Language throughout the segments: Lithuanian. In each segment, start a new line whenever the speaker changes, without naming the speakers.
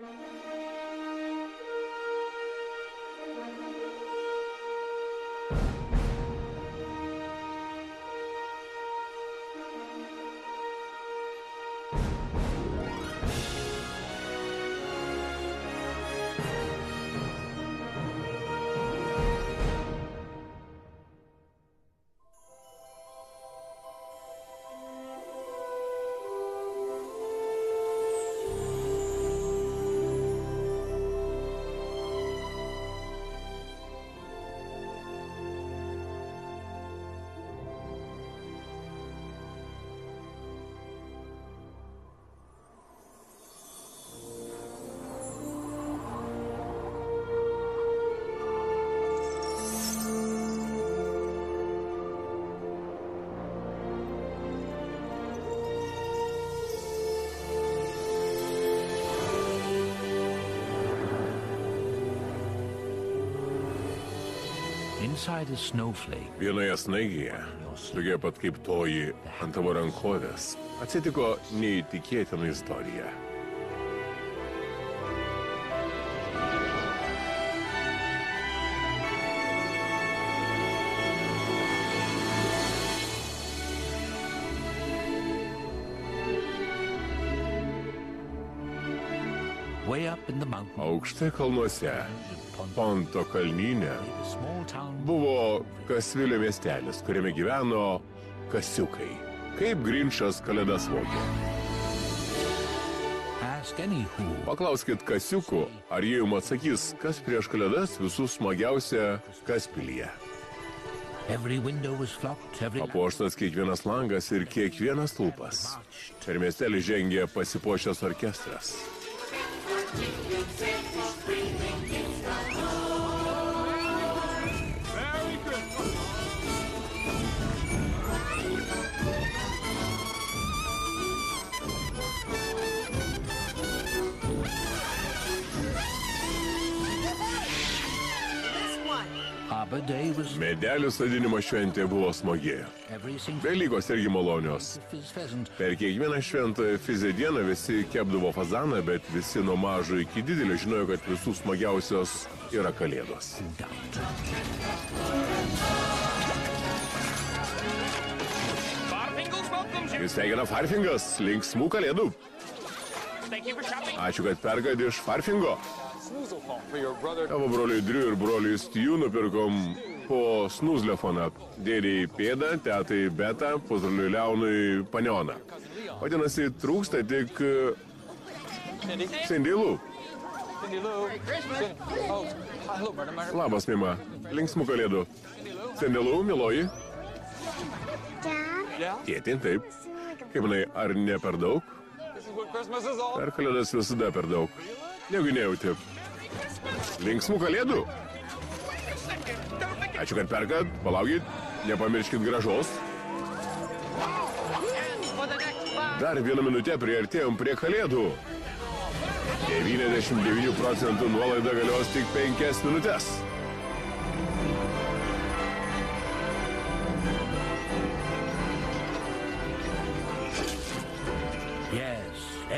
Inside a
Vienoje snaigėje, tokia pat kaip toji ant tavo rankovės, atsitiko neįtikėtina istorija.
way up in the mountains,
Aukštai kalnuose, Ponto kalnyne, buvo Kasvilio miestelis, kuriame gyveno kasiukai. Kaip Grinčas kalėdas
who.
Paklauskit kasiukų, ar jie jums atsakys, kas prieš kalėdas visus smagiausia Kaspilyje. Apuoštas kiekvienas langas ir kiekvienas lūpas. Per miestelį žengė pasipošęs orkestras. Medelių sodinimo šventė buvo smagi. Velykos irgi malonios. Per kiekvieną šventąją fizę dieną visi kepdavo fazaną, bet visi nuo mažo iki didelio žinojo, kad visų smagiausios yra kalėdos. Jūs sveikina Farfingas, linksmų kalėdų. Ačiū, kad pergad iš Farfingo. Tavo broliui Driu ir broliui Stiju nupirkom po snuzlefoną. Dėdėjai pėdą, tetai betą, pusbroliui Leonui panioną. Vadinasi, trūksta tik.
Cindy. Oh.
Labas, Mima. Linksmų kalėdų. Cindy Lou, miloji. Tėti, taip. Kaip manai, ar ne per daug? Per kalėdas visada per daug. Negu nejauti. Linksmų kalėdų. Ačiū, kad perkat. Palaukit. Nepamirškit gražos. Dar vieną minutę priartėjom prie kalėdų. 99 procentų nuolaida galios tik 5 minutės.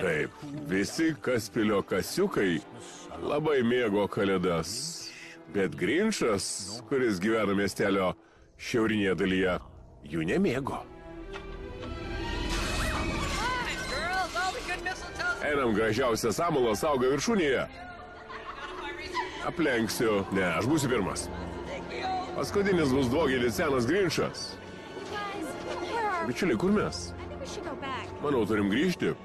Taip, visi Kaspilio kasiukai labai mėgo kalėdas. Bet Grinčas, kuris gyvena miestelio šiaurinėje dalyje, jų nemėgo. Einam gražiausią samalą saugo viršūnėje. Aplenksiu. Ne, aš būsiu pirmas. Paskutinis bus dvogelis senas Grinčas. Bičiuliai, kur mes? Manau, turim grįžti.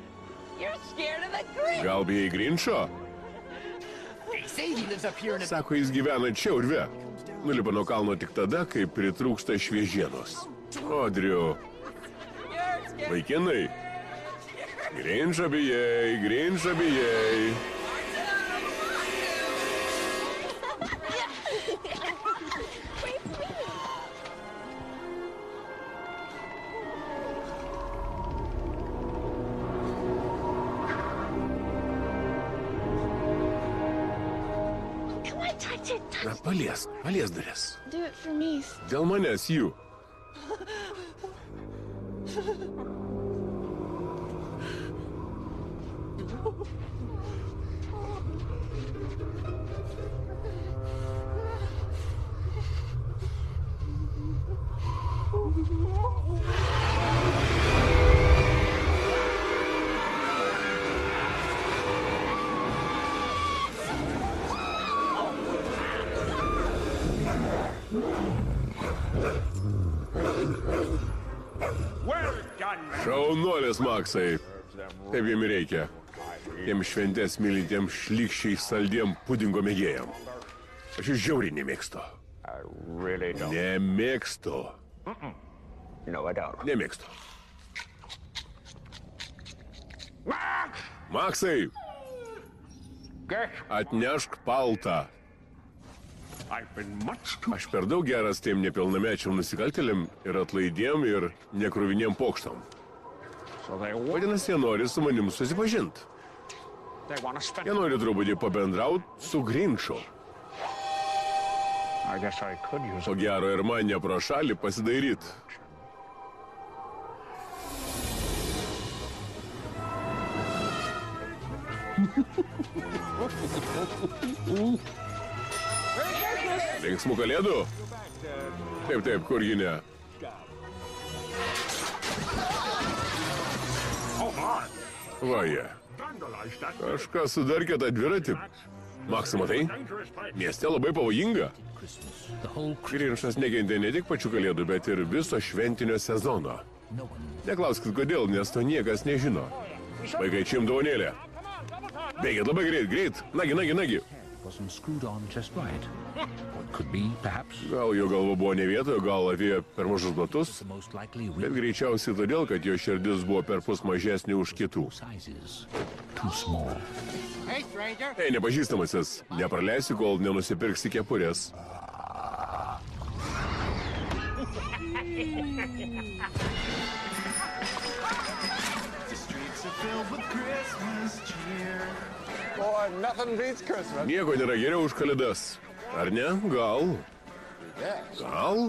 Gal bijai Grinčo? Sako, jis gyvena čia urve. Nulipa nuo kalno tik tada, kai pritrūksta šviežienos. Odriu, vaikinai. Grinčą bijai, duris.
it. Do it for me.
Dėl manęs jų. Šaunuolis, Maksai. Kaip jiem reikia. Tiem šventės mylintiem šlikščiai saldiem pudingo mėgėjam. Aš jų žiauriai nemėgstu. Nemėgstu. Nemėgstu. Maksai, atnešk paltą. Aš per daug geras tiem nepilnamečiam nusikaltėliam ir atlaidiem ir nekruviniem pokštam. Vadinasi, jie nori su manim susipažinti. Jie nori truputį pabendrauti su Grinču. O gero ir man ne pro šalį pasidairyti. Linksmų kalėdų? Taip, taip, kurgi ne. Va jie. Kažkas sudarkė tą dviratį. Maksai, matai? Mieste labai pavojinga. Grinčas nekentė ne tik pačių kalėdų, bet ir viso šventinio sezono. Neklauskit kodėl, nes to niekas nežino. Vaikai čim dovanėlė. Bėgit labai greit, greit. Nagi, nagi, nagi.
Wasn't screwed on just right. What could be, perhaps,
Gal jo galva buvo ne vietoje, gal atėjo per mažus batus.
the most likely
Bet greičiausiai todėl, kad jo širdis buvo per pus mažesnė už kitų.
sizes. Too small.
Ei, nepažįstamasis, nepraleisiu, kol nenusipirksi kepurės.
Boy, nothing beats Christmas.
Nieko nėra geriau už kalėdas. Ar ne? Gal? Gal?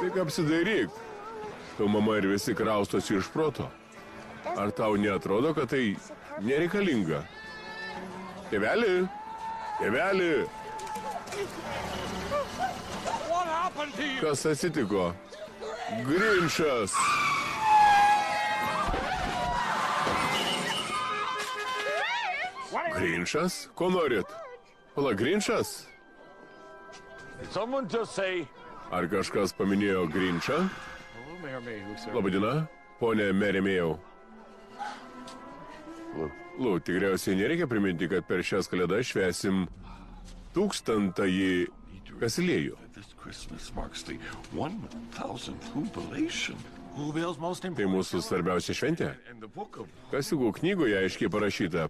Tik apsidairyk. Tu mama ir visi kraustosi iš proto. Ar tau netrodo, kad tai nereikalinga? Tėveli? Tėveli? Kas atsitiko? Grinčas! Grinčas? Ko norit? Pala, Grinčas? Ar kažkas paminėjo Grinčą? Labadiena, ponė Merimėjau. Lu, tikriausiai nereikia priminti, kad per šias kalėdas švesim tūkstantąjį kasilėjų.
This Christmas marks the 1000th jubilation.
Whoville's most
Tai mūsų svarbiausia šventė. Kasiukų knygoje aiškiai parašyta,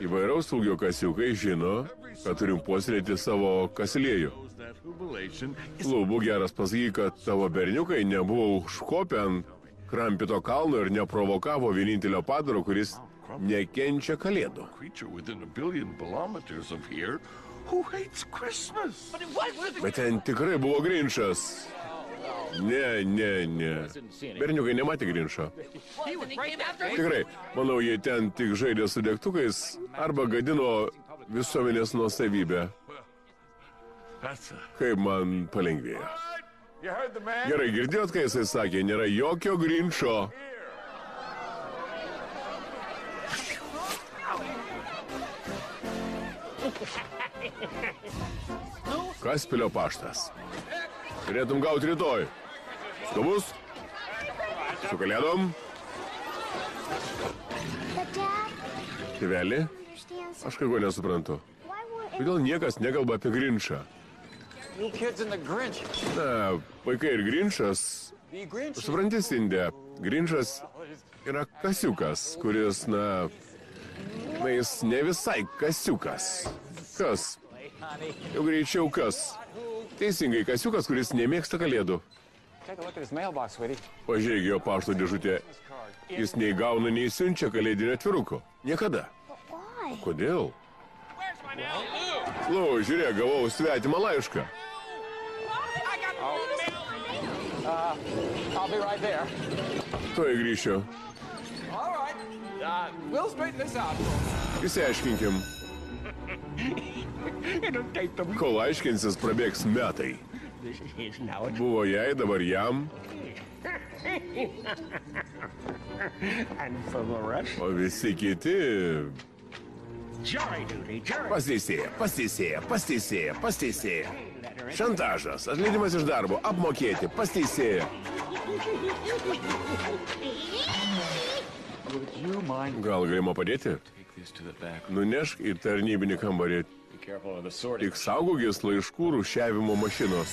įvairaus ūgio kasiukai žino, kad turim puoselėti savo kasilėjų. Lūbų geras pasakyk, kad tavo berniukai nebuvo užkopę ant krampito kalno ir neprovokavo vienintelio padaro, kuris nekenčia kalėdų. Bet ten tikrai buvo Grinčas. Ne, ne, ne. Berniukai nematė
me.
Tikrai, manau, jie ten tik žaidė su degtukais arba gadino visuomenės nuosavybę. Kaip man palengvėjo. Gerai, girdėjot, kai jisai sakė, nėra jokio Grinčo. Kaspilio paštas. Turėtum gauti rytoj. Skubus? Su kalėdom? Tėveli? Aš kai ko nesuprantu. Kodėl niekas nekalba apie Grinčą? Na, vaikai ir Grinčas. Supranti, Sindė, Grinčas yra kasiukas, kuris, na, na, jis ne visai kasiukas. Kas? Jau greičiau kas? Teisingai, kasiukas, kuris nemėgsta kalėdų. Pažiūrėk jo pašto dėžutę. Jis nei gauna, nei siunčia kalėdinio atviruko. Niekada. Kodėl? Lau, žiūrėk, gavau svetimą laišką.
I'll be right there.
Tuoj grįšiu.
All right. Uh, we'll straighten this out.
Įsiaiškinkim.
Them.
Kol aiškinsis, prabėgs metai. Buvo jai, dabar jam, o visi kiti pasisėja, pasisėja, pasisėja, pasisėja. Šantažas, atleidimas iš darbo, apmokėti, pasisėja. Gal galima padėti? Nunešk į tarnybinį kambarį. Tik saugokis laiškų rušiavimo mašinos.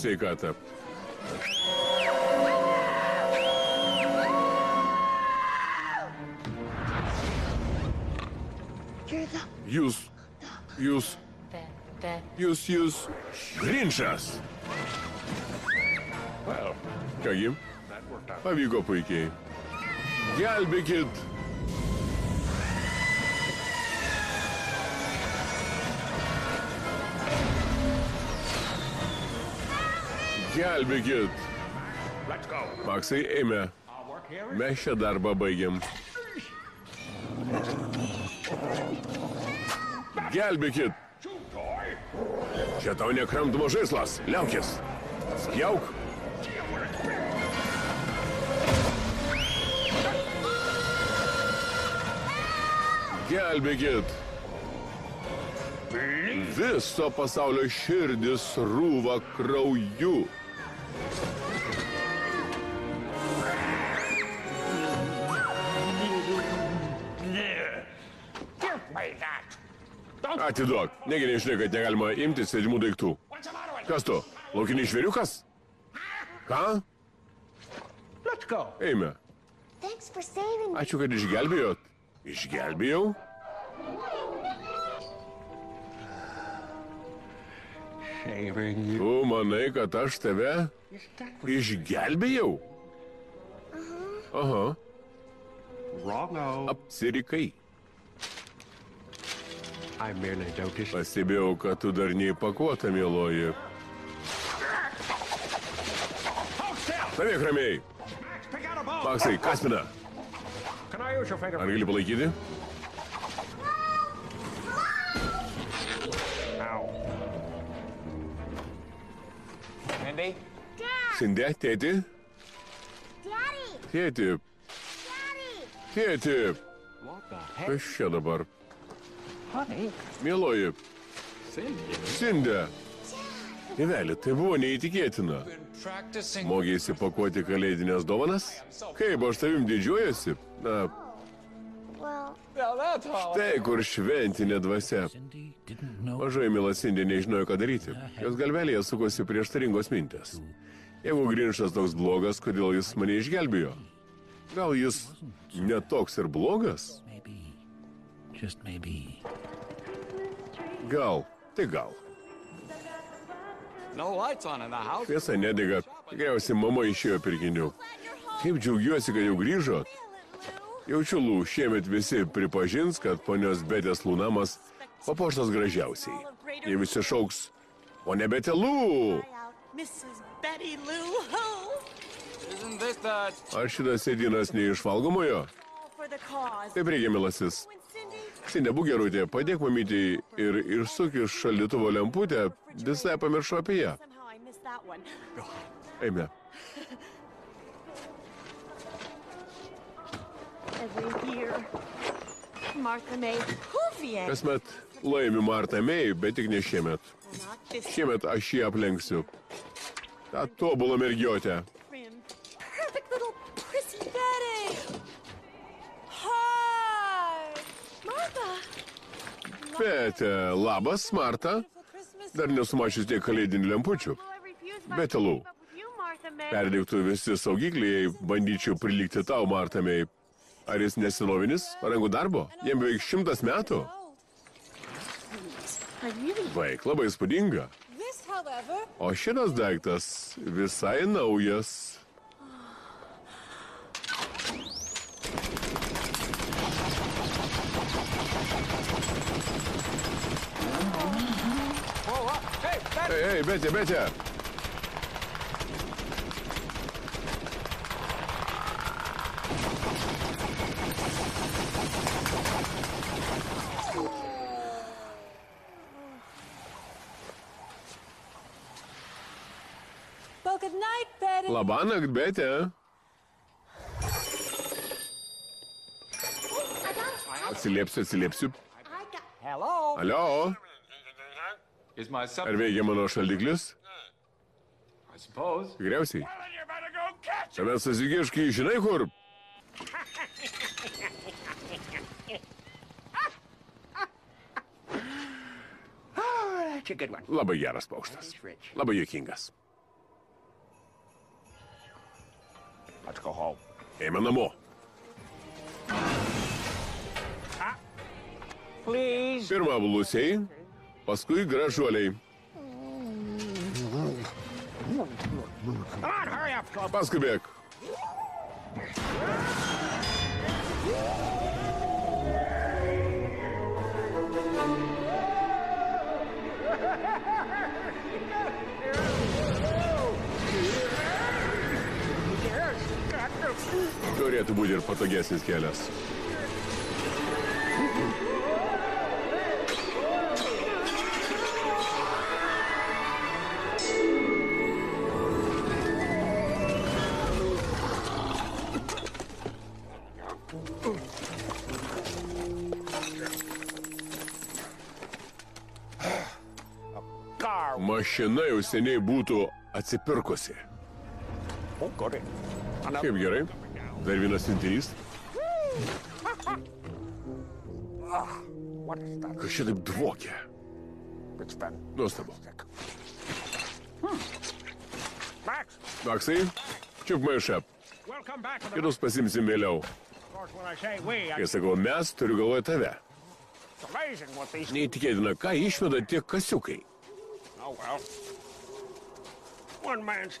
Sveikatą. Jūs, jūs, jūs, jūs. Grinčas. Kągi, pavyko puikiai. Gelbėkit. Gelbėkit. Maksai, eime. Mes šią darbą baigiam. Gelbėkit. Čia tau nekramtamo žaislas. Liaukis. Spjauk. Gelbėkit. Viso pasaulio širdis rūva krauju. Atiduok. Negi nežinai, kad negalima imti sėdimų daiktų. Kas tu? Laukinis žvėriukas? Ką?
Let's go.
Eime.
Thanks for saving me.
Ačiū, kad išgelbėjot. Išgelbėjau?
Saving you.
Tu manai, kad aš tave išgelbėjau? Aha, apsirikai. Pastebėjau, kad tu dar neįpakuota,
still.
Stovėk ramiai. Maksai, Kaspina, ar gali palaikyti?
Ow.
Sindė,
the heck?
Kas čia dabar?
Honey?
Mieloji,
Cindy?
Sindė. Tėveli, tai buvo neįtikėtina.
Been practicing.
Mokėsi pakuoti kalėdinės dovanas? Kaip aš tavim didžiuojasi? Na,
Well,
Now that's all.
tai kur šventinė dvasia. Mažai Milasindė nežinojo, ką daryti. Jos galvelėje sukosi prieštaringos mintis. Jeigu Grinšas toks blogas, kodėl jis mane išgelbėjo? Gal jis netoks ir blogas? Gal, tai gal.
No lights on in the house.
Tiesa, nedega. Tikriausiai mama išėjo pirkinių. Kaip džiaugiuosi, kad jau grįžot. Jaučiu lū, šiemet visi pripažins, kad ponios Betės lūnamas papuoštas gražiausiai. Jie visi šauks, o ne Betė lū.
Betty Lou Ho
Isn't this the...
Ar šitas sėdinas neišvalgomojo? Taip reikia, milasis. Sindė, būk gerutė, padėk mamytį ir išsuk iš šaldytuvo lemputę, visai pamiršau apie ją. Eime. Kasmet laimi Marta May, bet tik ne šiemet. Šiemet aš jį aplenksiu. Ta tobulą mergiotę. Betė, labas, Marta. Dar nesumačius tiek kalėdinių lempučių.
May.
Perdėktų visi saugikliai, bandyčiau prilygti tau, Marta May. Ar jis nesinovinis, parangų darbo? Jam beveik šimtas metų. Vaik, labai spūdinga. O šitas daiktas visai naujas. Ei, ei, Betė, Betė!
Oh.
Labanakt, Betė. Atsiliepsiu, atsiliepsiu. Alio,
Is my sub...
ar veikia mano šaldiklis?
I suppose.
Tikriausiai. Tavęs susigiškai, žinai kur?
That's a good one.
Labai geras paukštas. Labai juokingas.
Let's go home.
Eime namo.
Please.
Pirma blusiai, paskui gražuoliai.
Come on,
Turėtų būti ir patogesnis kelias.
Car.
Mašina jau seniai būtų atsipirkusi.
Oh, goody.
Kaip gerai. Dar vienas
that?
Kas čia taip dvokia? Nuostabu. Maksai, čiuk maišą. Kitus pasimsim vėliau. Kai sakau mes, turiu galvoje tave. Neįtikėtina, ką išveda tie kasiukai.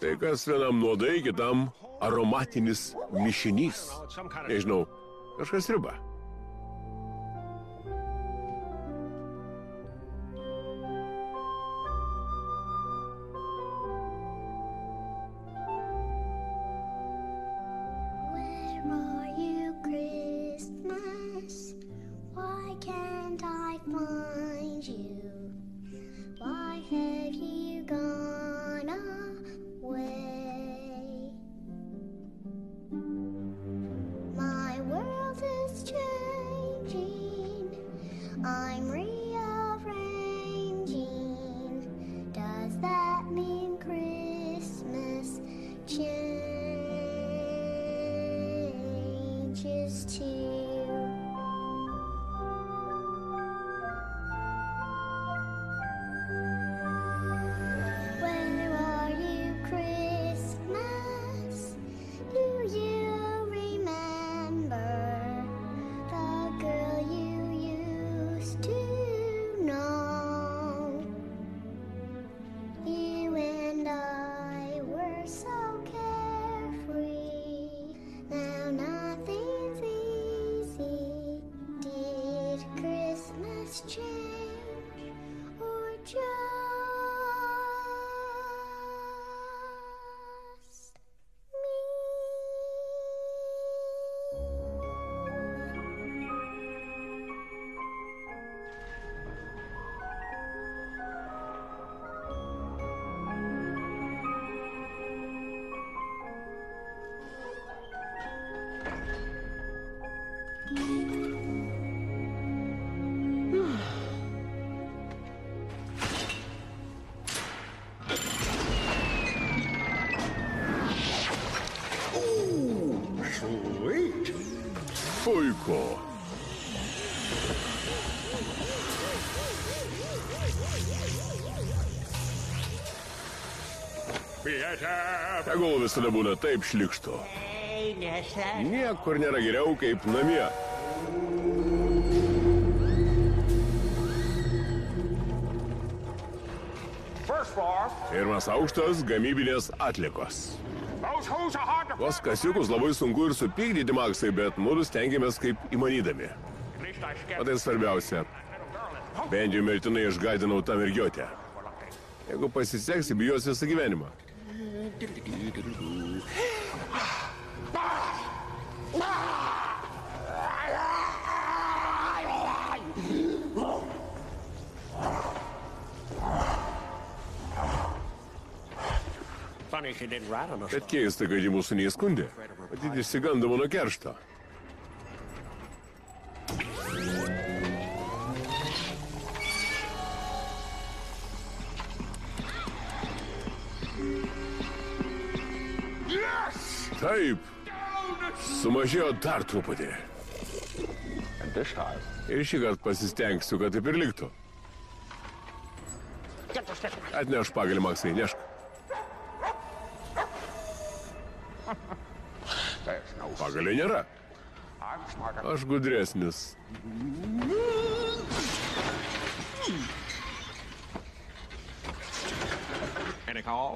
Tai kas vienam nuodai, kitam aromatinis mišinys. Nežinau, kažkas riba. Puiku.
Theater.
Tegul visada būna taip šlikštu. Niekur nėra geriau kaip namie.
First floor.
Pirmas aukštas - gamybinės atlikos. Tuos kasiukus labai sunku ir supykdyti, Maksai, bet mūdu stengiamės kaip įmanydami. O tai svarbiausia. Bent jau mirtinai išgaidinau tą mergiotę. Jeigu pasiseks, bijosi visą gyvenimą.
Bet keista, kad ji mūsų neįskundė. Matyt, išsigando mano keršto. Taip. Sumažėjo dar truputį. Ir šį kartą pasistengsiu, kad taip ir liktų. Atneš pagalį, Maksai, nešk.
there's no
Pagalio nėra. Aš gudresnis.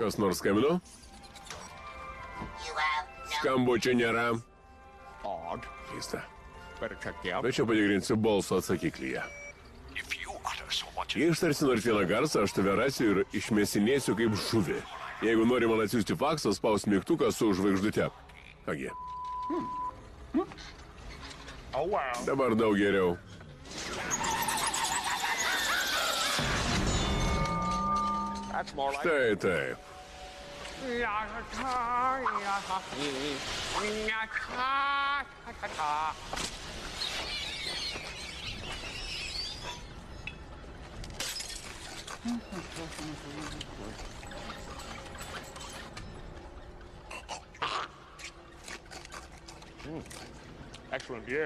Kas nors skambino? Skambučio nėra. Keista. Bet čia patikrinsiu balso atsakiklyje. Jei ištarsi nors vieną garsą, aš tave rasiu ir išmėsinėsiu kaip žuvį. Jeigu nori man atsiųsti faksą, spaus mygtuką su žvaigždute. Kągi,
Oh, wow.
dabar daug geriau.
That's more like...
Štai taip.
Excellent, yeah.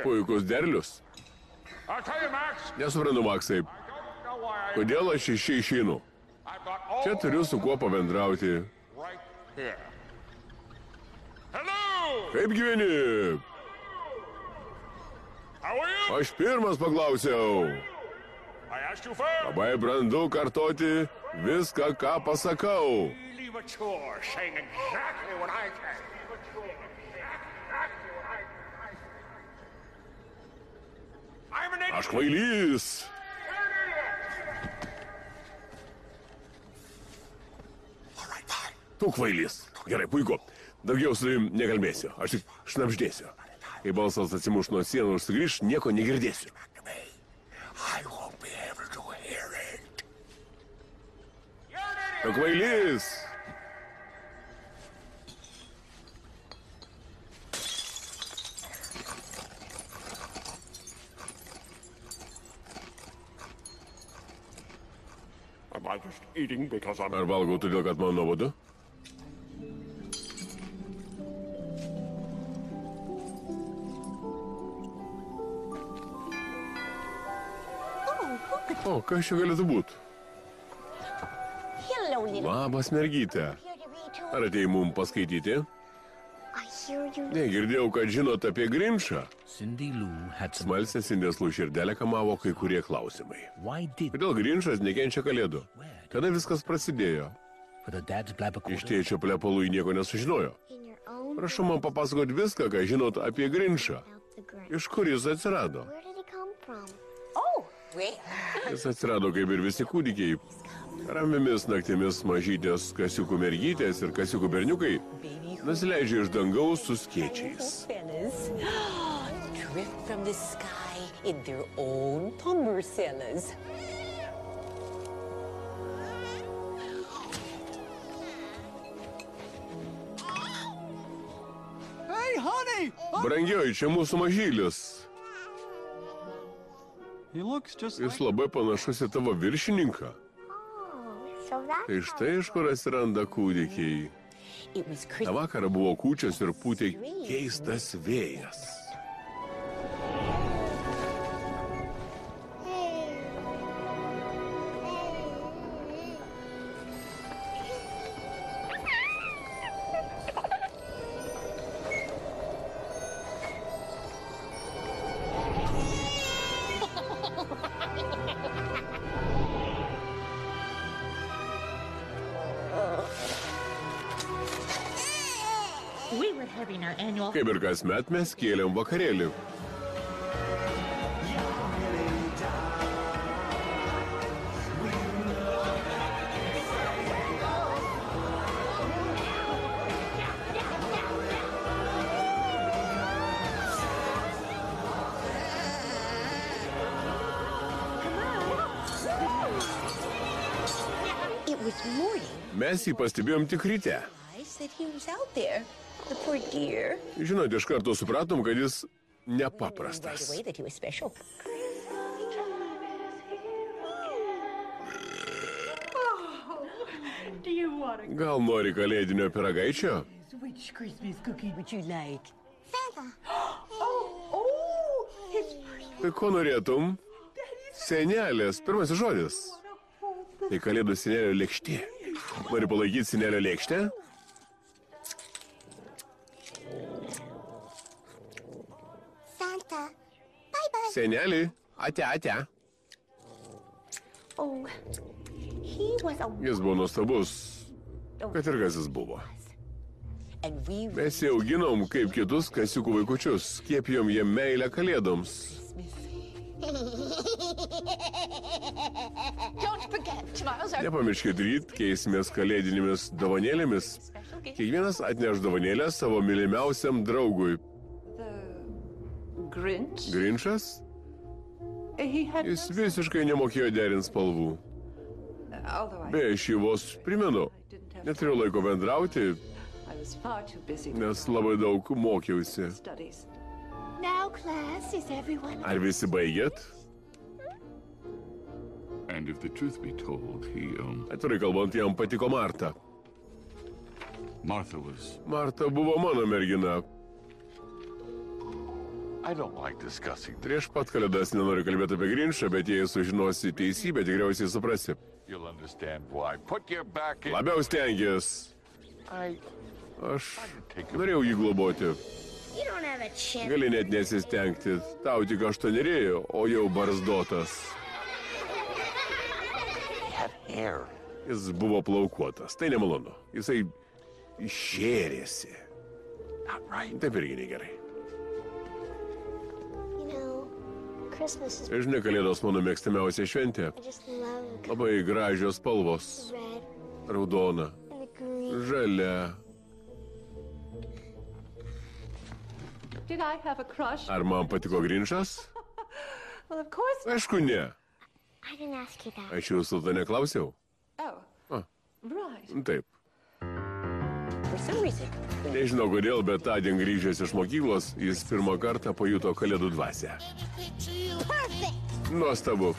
Puikus derlius. Nesuprantu, Maksai, kodėl aš iš čia išeinu. Čia turiu su kuo.
Hello!
Kaip gyveni? Aš pirmas paklausiau. Labai brandu kartoti viską, ką pasakau.
Really mature, saying exactly what I say. Mature, exactly what I say. I'm an
Aš kvailys. Tu kvailys. Gerai, puiku. Daugiau su tavim nekalbėsiu. Aš tik šnapždėsiu. Kai balsas atsimuš nuo sienų ir sugrįž, nieko negirdėsiu. Tu kvailys.
Am I just eating because I'm...
Ar valgau todėl, kad man nuobodu? O, kas čia galėtų būti?
Hello, little.
Labas, mergytė. Ar atėjai mum paskaityti? Negirdėjau, kad žinot apie Grinčą. Smalsę Sindės lūširdelę kamavo kai kurie klausimai. Kodėl Grinčas nekenčia kalėdų? Kada viskas prasidėjo? Iš tėčio plepalų jį nieko nesužinojo. Prašau man papasakoti viską, ką žinot apie Grinčą. Iš kur jis atsirado?
Oh.
Jis atsirado kaip ir visi kūdikiai. Ramiamis naktimis mažytės kasiukų mergytės ir kasiukų berniukai nusileidžia iš dangaus su
honey!
Brangioji, čia mūsų mažylis.
He looks just
Jis labai panašus į tavo viršininką. Tai štai iš kur atsiranda kūdikiai. Ta vakarą buvo kūčios ir pūtė keistas vėjas. Ir kasmet mes kėlėm vakarėlį. Mes jį pastebėjom tik ryte.
That he was out there. The poor dear.
Žinot, iš karto supratom, kad jis nepaprastas.
away that he was special.
Do you want a
Gal nori kalėdinio piragaičio?
Oh, oh,
Tai ko norėtum? Senelės, pirmasis žodis. Tai kalėdų senelio lėkštė. Nori palaikyti senelio lėkštę? Senelį, ate, ate.
Oh,
Jis buvo nuostabus, kad ir kas jis buvo. Mes jį auginom kaip kitus kasiukų vaikučius, skiepijom jiem meilę kalėdoms. Nepamirškit ryt, keisimės kalėdinėmis dovanėlėmis. Kiekvienas atneš dovanėlę savo mylimiausiam draugui. Grinčas?
He had
Jis visiškai nemokėjo derinti spalvų. Beje, šį vos primenu. Neturiu laiko bendrauti,
I was far too busy with
nes labai daug mokiausi.
studies.
Now, class, is everyone?
Ar visi baigėt?
And if the truth be told, he, um,
Atvirai kalbant, jam patiko Marta.
Martha was.
Marta buvo mano mergina.
I don't like discussing.
Prieš pat kalėdas nenoriu kalbėti apie Grinčą, bet jei sužinosi teisybę, tikriausiai suprasi. Labiau stengias.
I
Aš norėjau jį globoti.
You don't have a chance.
Gali net nesistengti. Tau tik aštuoneri, o jau barzdotas. Jis buvo plaukuotas. Tai nemalonu. Jisai
right.
Taip irgi negerai. Žinai, kalėdos mano mėgstamiausia šventė. Labai gražios spalvos. Raudona, žalia.
Did I have a crush?
Ar man patiko Grinčas?
Well, of course.
Aišku, ne.
I didn't ask you that.
Aš jūsų to neklausiau.
Oh. Right.
Taip.
For some reason,
Nežinau kodėl, bet tądien grįžęs iš mokyklos, jis pirmą kartą pajuto kalėdų dvasę. Nuostabu.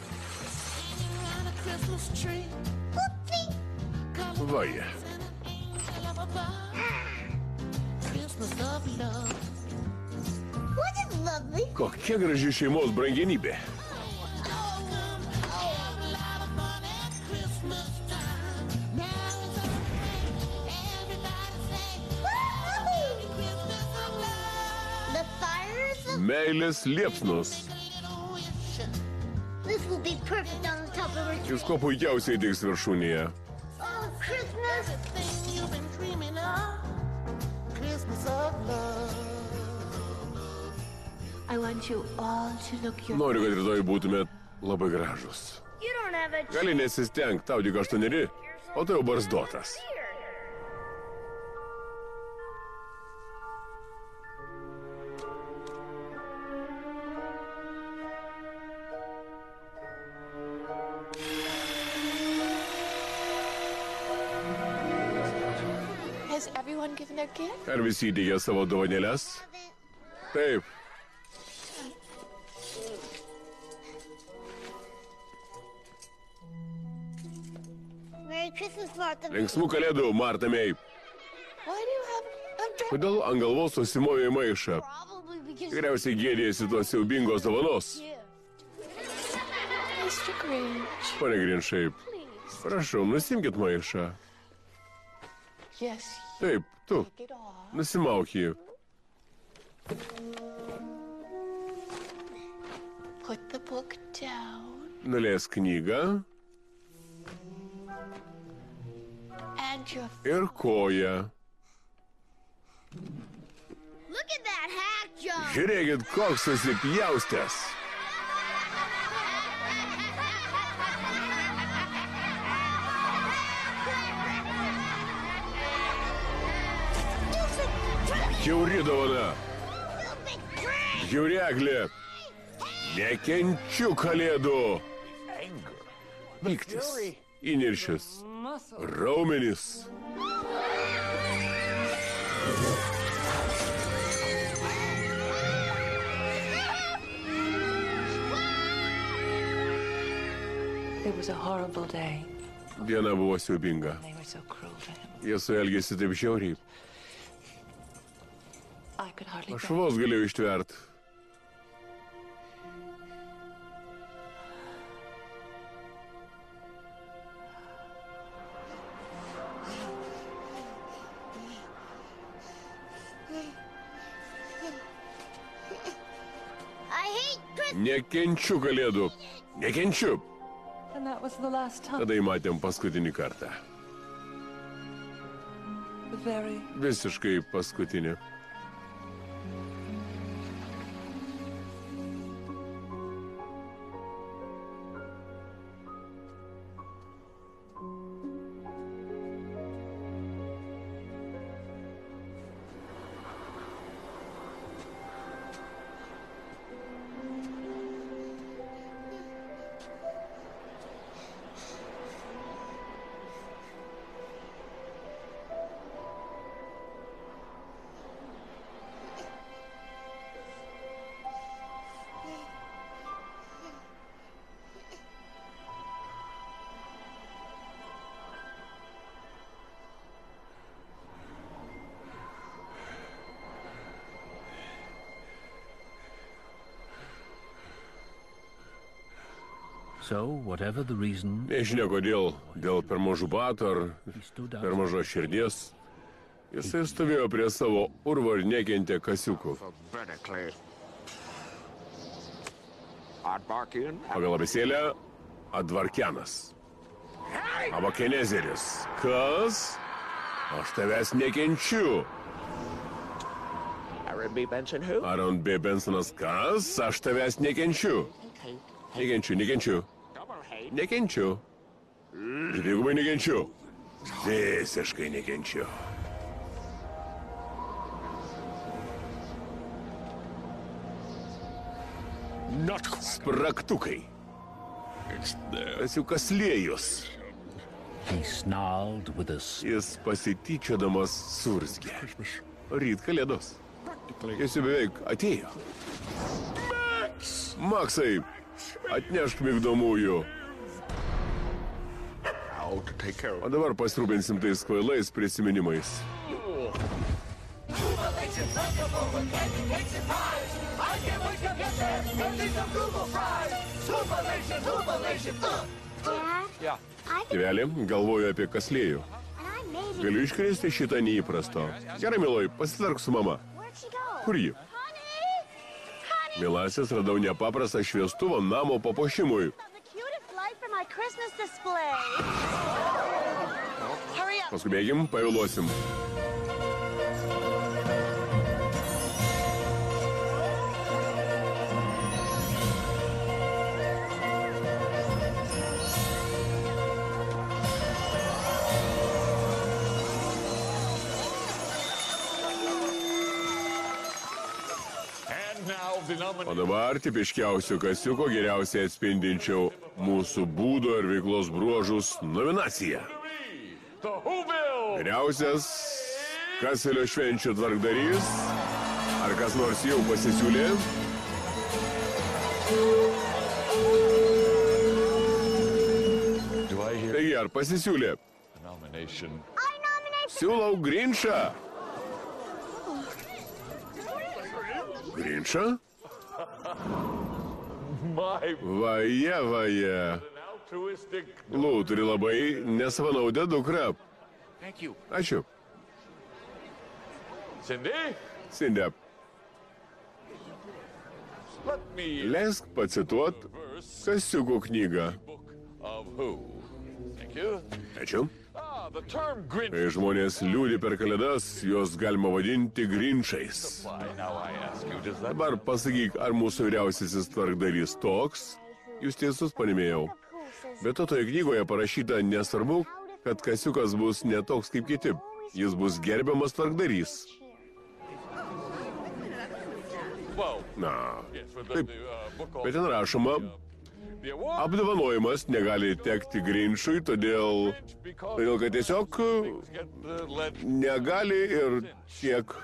Lovely?
Kokia graži šeimos brangenybė.
Our tree.
Jis kuo puikiausiai tiks viršūnėje.
Oh,
Noriu, kad rytoj būtumėt labai gražus. Gali nesistengti, tau tik aštuoneri, o tu jau barzdotas. Ar visi įteikė savo dovanėlės? Taip.
Merry Christmas, Martha.
Linksmų kalėdų, Marta
dress?
Kodėl ant galvos susimovė maišą? Tikriausiai gėdėsi tos siaubingos dovanos. Pane Grinšai, prašau, nusimkit maišą.
Yes,
Taip, tu, nusimauk jį. Nuleisk knygą ir koją.
Look at that hack job.
Žiūrėkit, koks susipjaustęs. Kiauri dovana. Žiūrėglė. Nekenčiu kalėdų.
Piktis. Įniršęs. Raumenis.
Diena buvo siubinga. Jie suelgėsi taip žiauriai. Aš vos galėjau ištvert.
I hate Christmas.
Nekenčiu kalėdų. Nekenčiu. Tada įmatėm paskutinį kartą.
The very
Visiškai paskutinį. Nežinia kodėl, dėl per mažų batų ar
he stood
per mažos širdies. Jisai stovėjo prie savo urvo ir nekentė kasiukų. Pagal abisėlę Advarkianas. Abakenezeris. Kas? Aš tavęs nekenčiu.
Aaron B.
Bensonas. Kas? Aš tavęs nekenčiu. Nekenčiu, nekenčiu. Nekenčiu. Dvigubai nekenčiu. Visiškai nekenčiu.
Not
Spraktukai. Kasiukas liejus.
He snarled with a s-
Jis pasityčiodamas surzgė. Ryt kalėdos. Jis jau beveik atėjo. Maksai, atnešk migdomųjų. O dabar pasirūpinsim tais kvailais prisiminimais. Tėvelė, galvoju apie kaslėjų. Galiu iškrėsti šitą neįprasto. Gerai, mieloj, pasitark su mama.
Where'd she go?
Kur ji? Mielasis, radau nepaprastą šviestuvą namo papuošimui. Paskubėkim, pavėluosim.
And now the
O dabar tipiškiausių kasiuko geriausiai atspindinčiau mūsų būdo ir veiklos bruožus
Whoville.
Geriausias kaselio švenčių tvarkdarys. Ar kas nors jau pasisiūlė? Taigi, ar pasisiūlė? Siūlau Grinčą. Grinčą? Vaje, vaje. Lū, turi labai nesavanaudę dukrą.
Thank you.
Ačiū.
Cindy,
Sindė,
let me
leisk pacituot
verse
kasiukų knygą. Ačiū. Kai žmonės liūdi per kalėdas, juos galima vadinti grinčiais. Dabar pasakyk, ar mūsų vyriausiasis tvarkdarys toks? Jūs teisus paminėjau. Bet to toje knygoje parašyta nesvarbu, kad kasiukas bus netoks kaip kiti. Jis bus gerbiamas tvarkdarys. Na, taip. Bet ten rašoma, apdovanojimas negali tekti grinčiui, todėl, todėl kad tiesiog
led.
negali ir tiek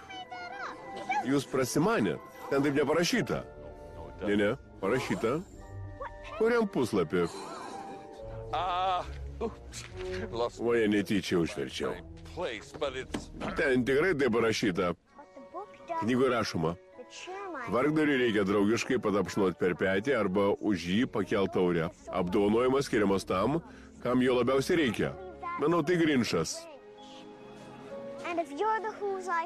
jūs prasimanė. Ten taip neparašyta. Ne, ne, parašyta. Kuriam puslapį? Jie netyčia užverčiau. Ten tikrai tai parašyta. Knygoje rašoma. Vargdariui reikia draugiškai patapšnoti per petį arba už jį pakelt taurę. Apdovanojimas skiriamas tam, kam jo labiausiai reikia. Manau, tai grinšas.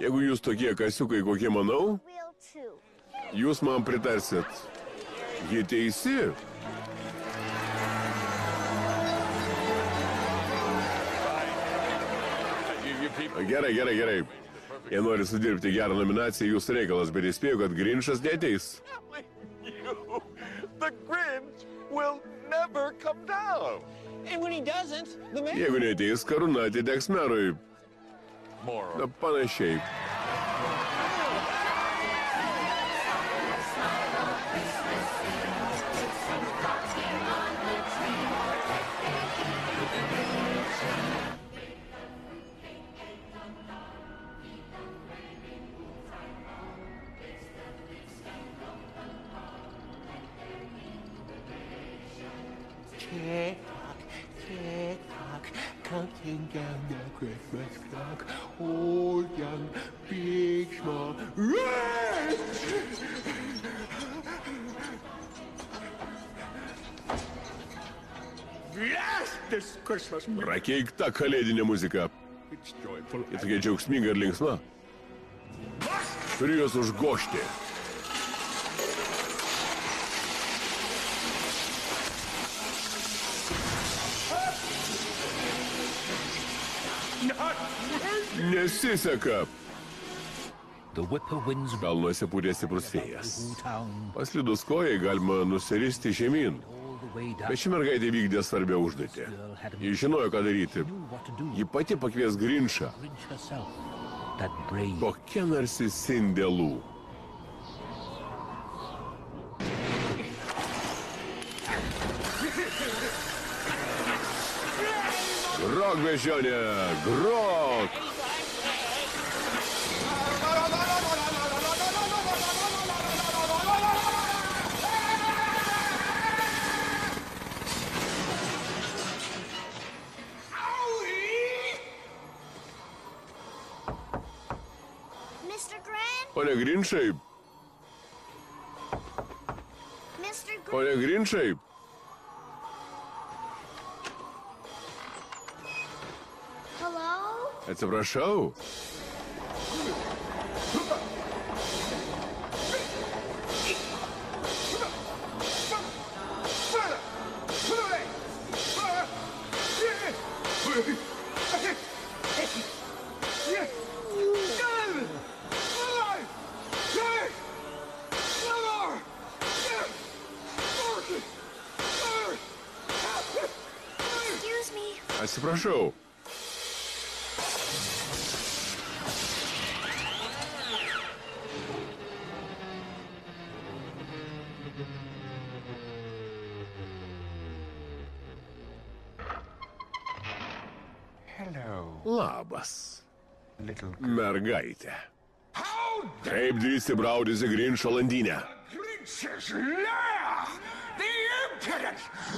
Jeigu jūs tokie kasiukai, kokie manau, jūs man pritarsit. Ji teisi. Gerai, gerai, gerai. Jie nori sudirbti gerą nominaciją, jūsų reikalas, bet įspėju, kad grinšas neteis.
You, the Grinch will never come down.
And when he doesn't, the man.
Jeigu neteis, karūna atiteks merui.
Moral.
Na, panašiai. Prakeikta kalėdinė muzika. Ji tokia džiaugsminga ir linksma. Turiu juos užgošti. Nesiseka. Kalnuose pūtė stiprus vėjas. Paslidus kojai galima nusiristi žemyn.
All the way down.
Bet ši mergaitė vykdė svarbią užduotį. Ji žinojo, ką daryti.
Knew
Grant?
Pone Grinšai,
Mr. Grant?
pone Grinšai. Atsiprašau.
Hello,
Labas,
little
mergaitė.
How
Kaip drįsti braudysi Grinšo landinę?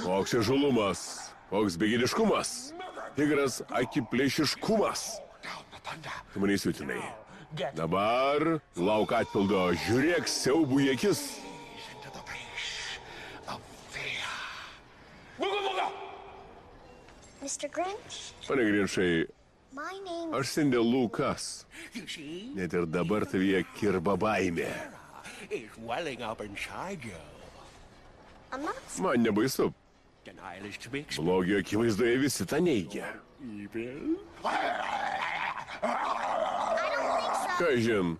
Koks įžulumas, koks beginiškumas, tikras akiplėšiškumas. Tu mane įsiutinai.
Get
Dabar lauk atpildo, žiūrėk siaubų į akis. Pane Grinšai,
My name
aš sindėlų kas.
You see,
Net ir dabar tavyje kirba baimė. Man nebaisu. Blogio akivaizdoje visi tą neigia. Kažin,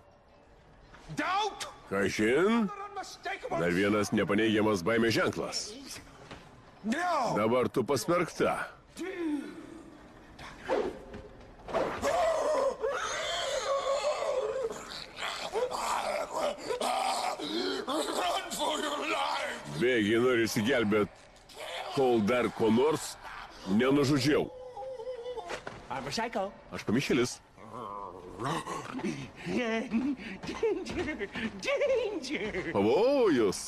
kažin, dar vienas nepaneigiamas baimės ženklas. Dabar tu pasmerkta. Bėgi nori įsigelbėti, kol dar ko nors nenužudžiau.
I'm a psycho.
Aš pamišėlis. Pavojus.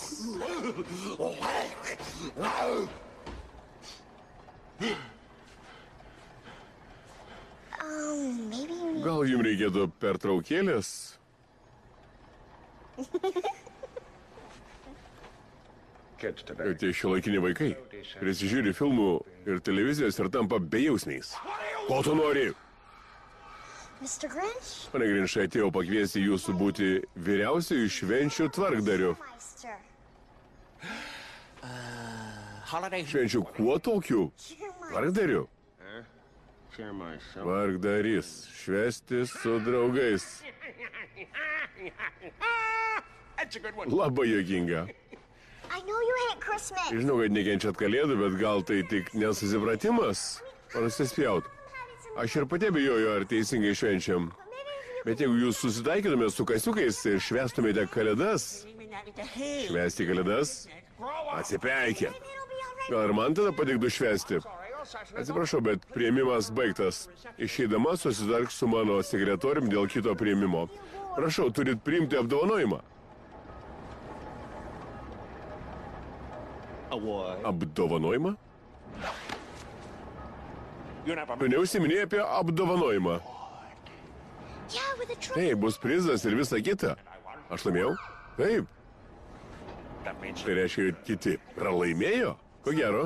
Um, maybe you need.
Gal jums reikėtų pertraukėlės? Tie šiuolaikiniai vaikai prisižiūri filmų ir televizijos ir tampa bejausmiais. Ko tu nori?
Mr. Grinch?
Pane Grinšai, atėjau pakviesti jūsų būti vyriausiųjų švenčių tvarkdariu. Švenčių kuo tokiu? Tvarkdariu. Tvarkdarys. Švesti su draugais.
That's a good one.
Labai jokinga. Žinau, kad nekenčiat kalėdų, bet gal tai tik nesusipratimas? Prasispjaut. Aš ir pati bijoju, ar teisingai švenčiam. Bet jeigu jūs susitaikytumėte su kasiukais ir švestumėte kalėdas, švesti kalėdas, atsipeikė. Gal ir man tada patiktų švesti? Atsiprašau, bet prieimimas baigtas. Išeidama susitark su mano sekretorium dėl kito prieimimo. Prašau, turit priimti apdovanojimą. Apdovanojimą? Tu neužsiminėjai apie apdovanojimą. Taip, bus prizas ir visa kita. Aš laimėjau? Taip. Tai reiškia, kad kiti pralaimėjo? Ko gero?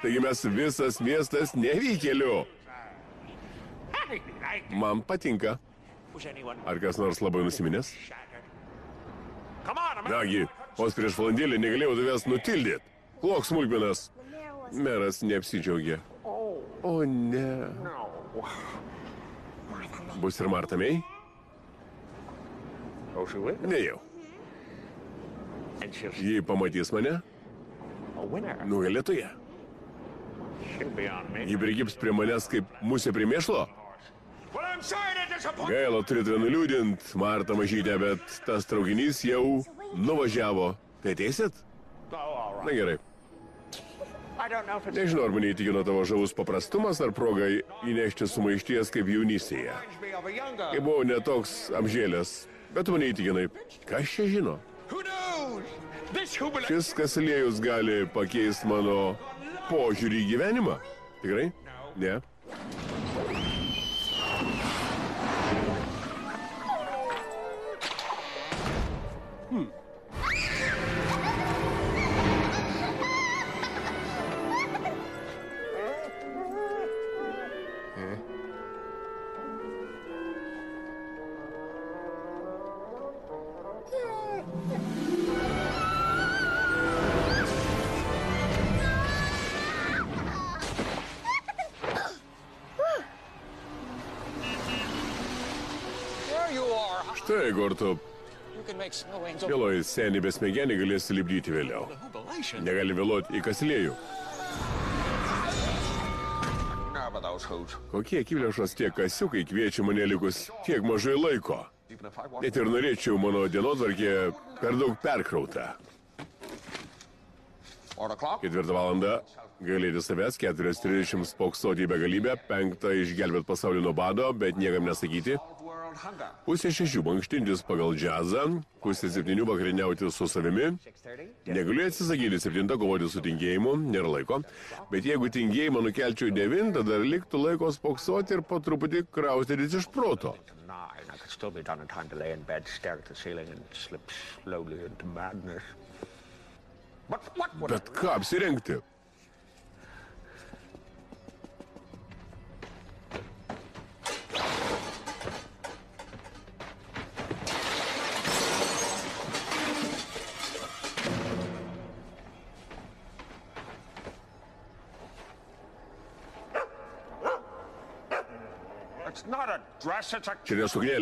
Taigi mes visas miestas nevykėliu. Man patinka. Ar kas nors labai nusiminės? Nagi, vos prieš valandėlį negalėjau tavęs nutildyti. Klok smulkmenas. Meras neapsidžiaugė. O ne. Bus ir Marta Mei?
She will.
Ne jau.
And she'll,
Jei pamatys mane, nugalėtoje. Ji prigibs prie manęs kaip musė prie mėšlo. Gaila turite nuliūdint, Marta mažytė, bet tas traukinys jau nuvažiavo. Tai teisit?
All right.
Na gerai. Nežinau, ar mane įtikino tavo žavus paprastumas ar proga įnešti sumaišties kaip jaunystėje. Kai buvau netoks apžėlęs, bet tu mane įtikinai. Kas čia žino? Šis kasiliejus gali pakeisti mano požiūrį į gyvenimą. Tikrai? Ne.
Angels.
vėloji senį besmegenį galėsi lipdyti vėliau. Negali vėluoti į
who's.
Kokie kibliašos tie kasiukai kviečia mane likus tiek mažai laiko. Net ir norėčiau mano dienotvarkė per daug perkrauta. Ketvirtą valandą galėti savęs, 4.30 spoksoti į begalybę, penktą išgelbėt pasaulį nuo bado, bet niekam nesakyti. Pusė šešių mankštintis pagal džiazą, pusė septynių vakarieniauti su savimi. Negaliu atsisakyti septintą kovoti su tingėjimu, nėra laiko. Bet jeigu tingėjimą nukelčiau į devintą, dar liktų laiko spoksoti ir po truputį kraustytis iš proto.
Nine. I could still be done in time to lay in bed, stare at the ceiling, and slip slowly into madness.
Bet ką apsirengti?
It's not a dress, it's a
Čia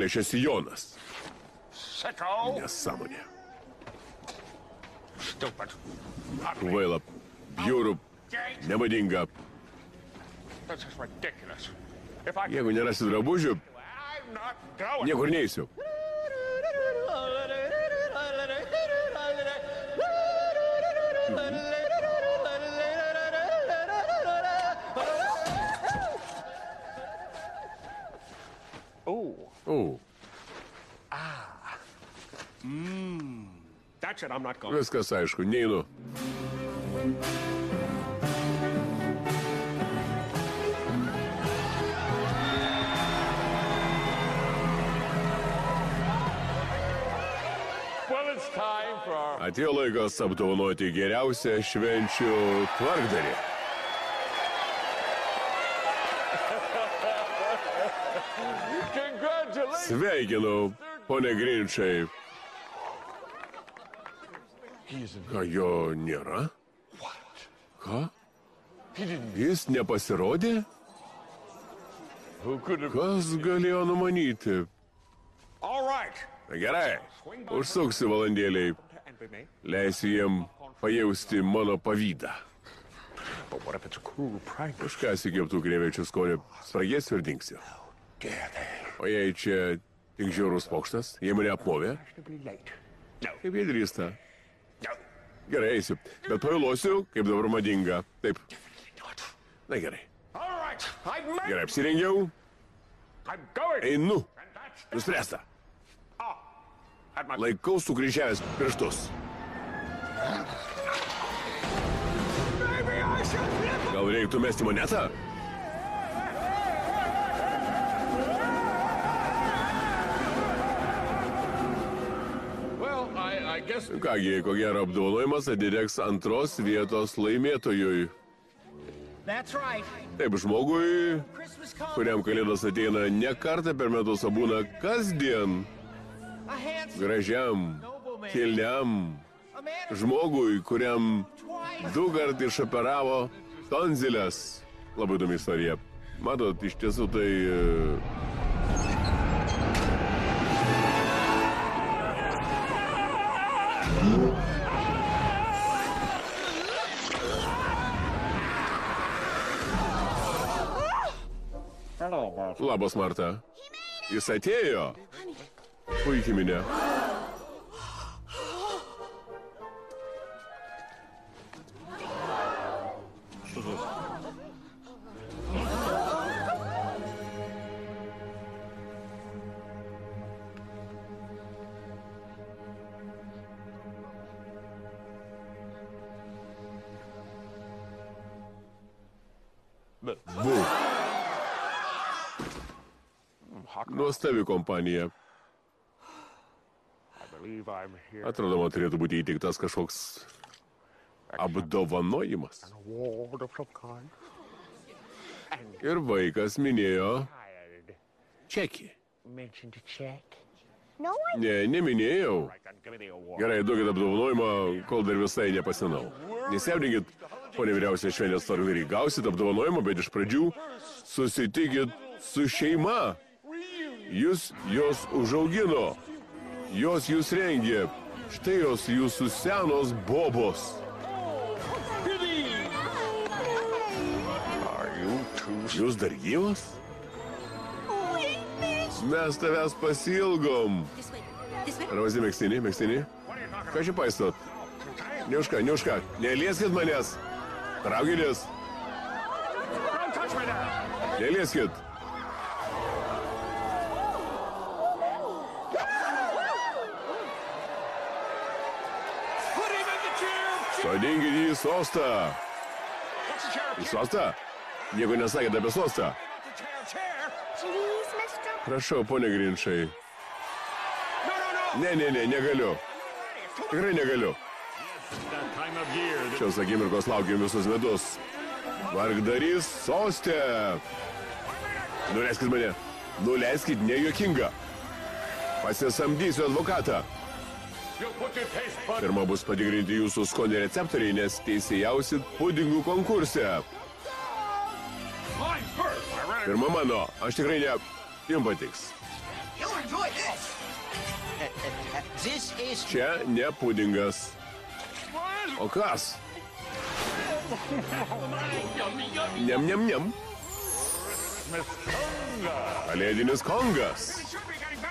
čia sijonas. Nesąmonė.
Stupid.
Vaila, bjauru,
I
Jeigu nerasi drabužių, niekur neįsiu.
Oh,
O,
That shit I'm not going.
Viskas aišku, neinu. Atėjo laikas apdovanoti geriausią švenčių tvarkdarį. Sveikinu, pone Grinčiai. Ką jo nėra? Ką? Jis nepasirodė? Kas galėjo numanyti? Gerai, užsuksiu valandėliai. Leisiu jiem pajausti mano pavydą. Užkąsiu keptų krevečių skonį, spragėsiu ir
they?
O jei čia tik žiaurus pokštas, jie mane apmovė, kaip jie drįsta. Gerai, eisiu, bet pavėluosiu, kaip dabar madinga. Taip, na gerai. Gerai, apsirengiau, einu. Nuspręsta.
Ah.
Laikau sukryžiavęs pirštus. Gal reiktų mesti monetą?
Guess
Kągi, ko gero apdovanojimas atiteks antros vietos laimėtojui. Taip, žmogui, kuriam kalėdos ateina ne kartą per metus, o būna kasdien, gražiam, kilniam, žmogui, kuriam du kart išoperavo tonzilės. Labai įdomi istorija. Matot, iš tiesų tai... e, Labas, Marta. Jis atėjo. Puikiai minė. Nuostabi kompanija. Atrodo, man turėtų būti įteiktas kažkoks apdovanojimas. Ir vaikas minėjo čekį. Ne, neminėjau. Gerai, duokit apdovanojimą, kol dar visai nepasinau. Nesebdinkit, ponė vyriausia šventės tvarkdarį, gausit apdovanojimą, bet iš pradžių susitikit su šeima. Jūs jos užaugino, jos jūs rengė. Štai jos jūsų senos bobos. Jūs dar gyvas? Mes tavęs pasilgom. Rozi, mėgstinį, mėgstinį. Ką čia paistot? Niuška, niuška, nelieskit manęs.
Now.
nelieskit.
Put him in the chair.
Sodinkit jį į sostą. Į sostą? Nieko nesakėt apie sostą. Prašau, ponė
no.
Ne, ne, ne, negaliu. Tikrai negaliu. Šios akimirkos laukiam visus metus. Vargdarys sostė. Nuleiskit mane. Nuleiskit nejuokinga. Pasisamdysiu advokatą. Pirma bus patikrinti jūsų skonio receptoriai, nes teisėjausit pudingų konkurse. Pirma mano, aš tikrai ne. Jums patiks. Čia ne pudingas. O kas? Niam, niam, niam. Kalėdinis kongas.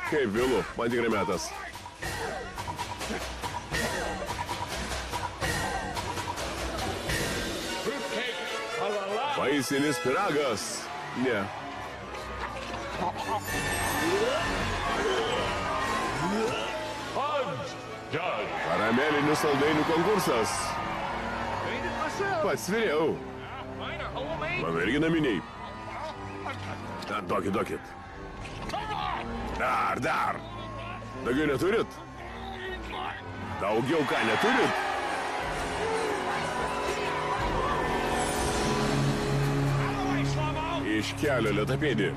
Kaip vėlu, man tikrai metas. Vaisinis piragas. Ne. Karamelinių saldainių konkursas. Pats
homemade.
Mano irgi naminiai. Na, duokit, duokit. Dar, dar. Daugiau neturit? Daugiau ką neturit? Iš kelio lietapėdį.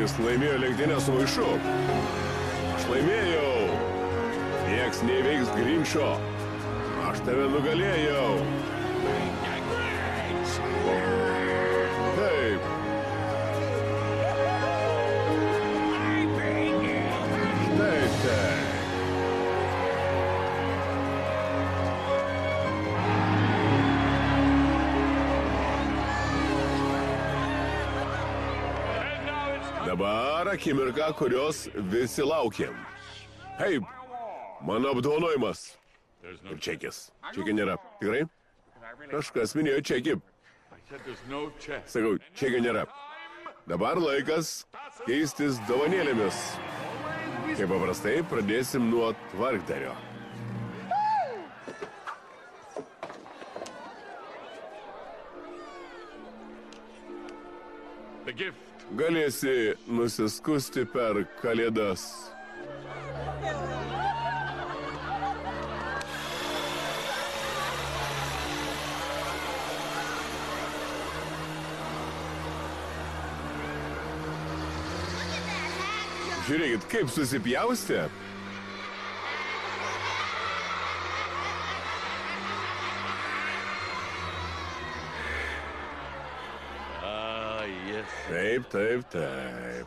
Jis laimėjo lenktynę su maišu. Aš laimėjau. Niekas neįveiks Grinčo. Aš tave nugalėjau. Taip. Dabar akimirka, kurios visi laukiam. Hei, mano apdovanojimas. Ir čekis. Čekio nėra. Tikrai? Kažkas minėjo čekį. Sakau, čekio nėra. Dabar laikas keistis dovanėlėmis. Kaip paprastai, pradėsim nuo tvarkdario.
The gift.
Galėsi nusiskusti per kalėdas. Žiūrėkit, kaip susipjaustė. Taip, taip.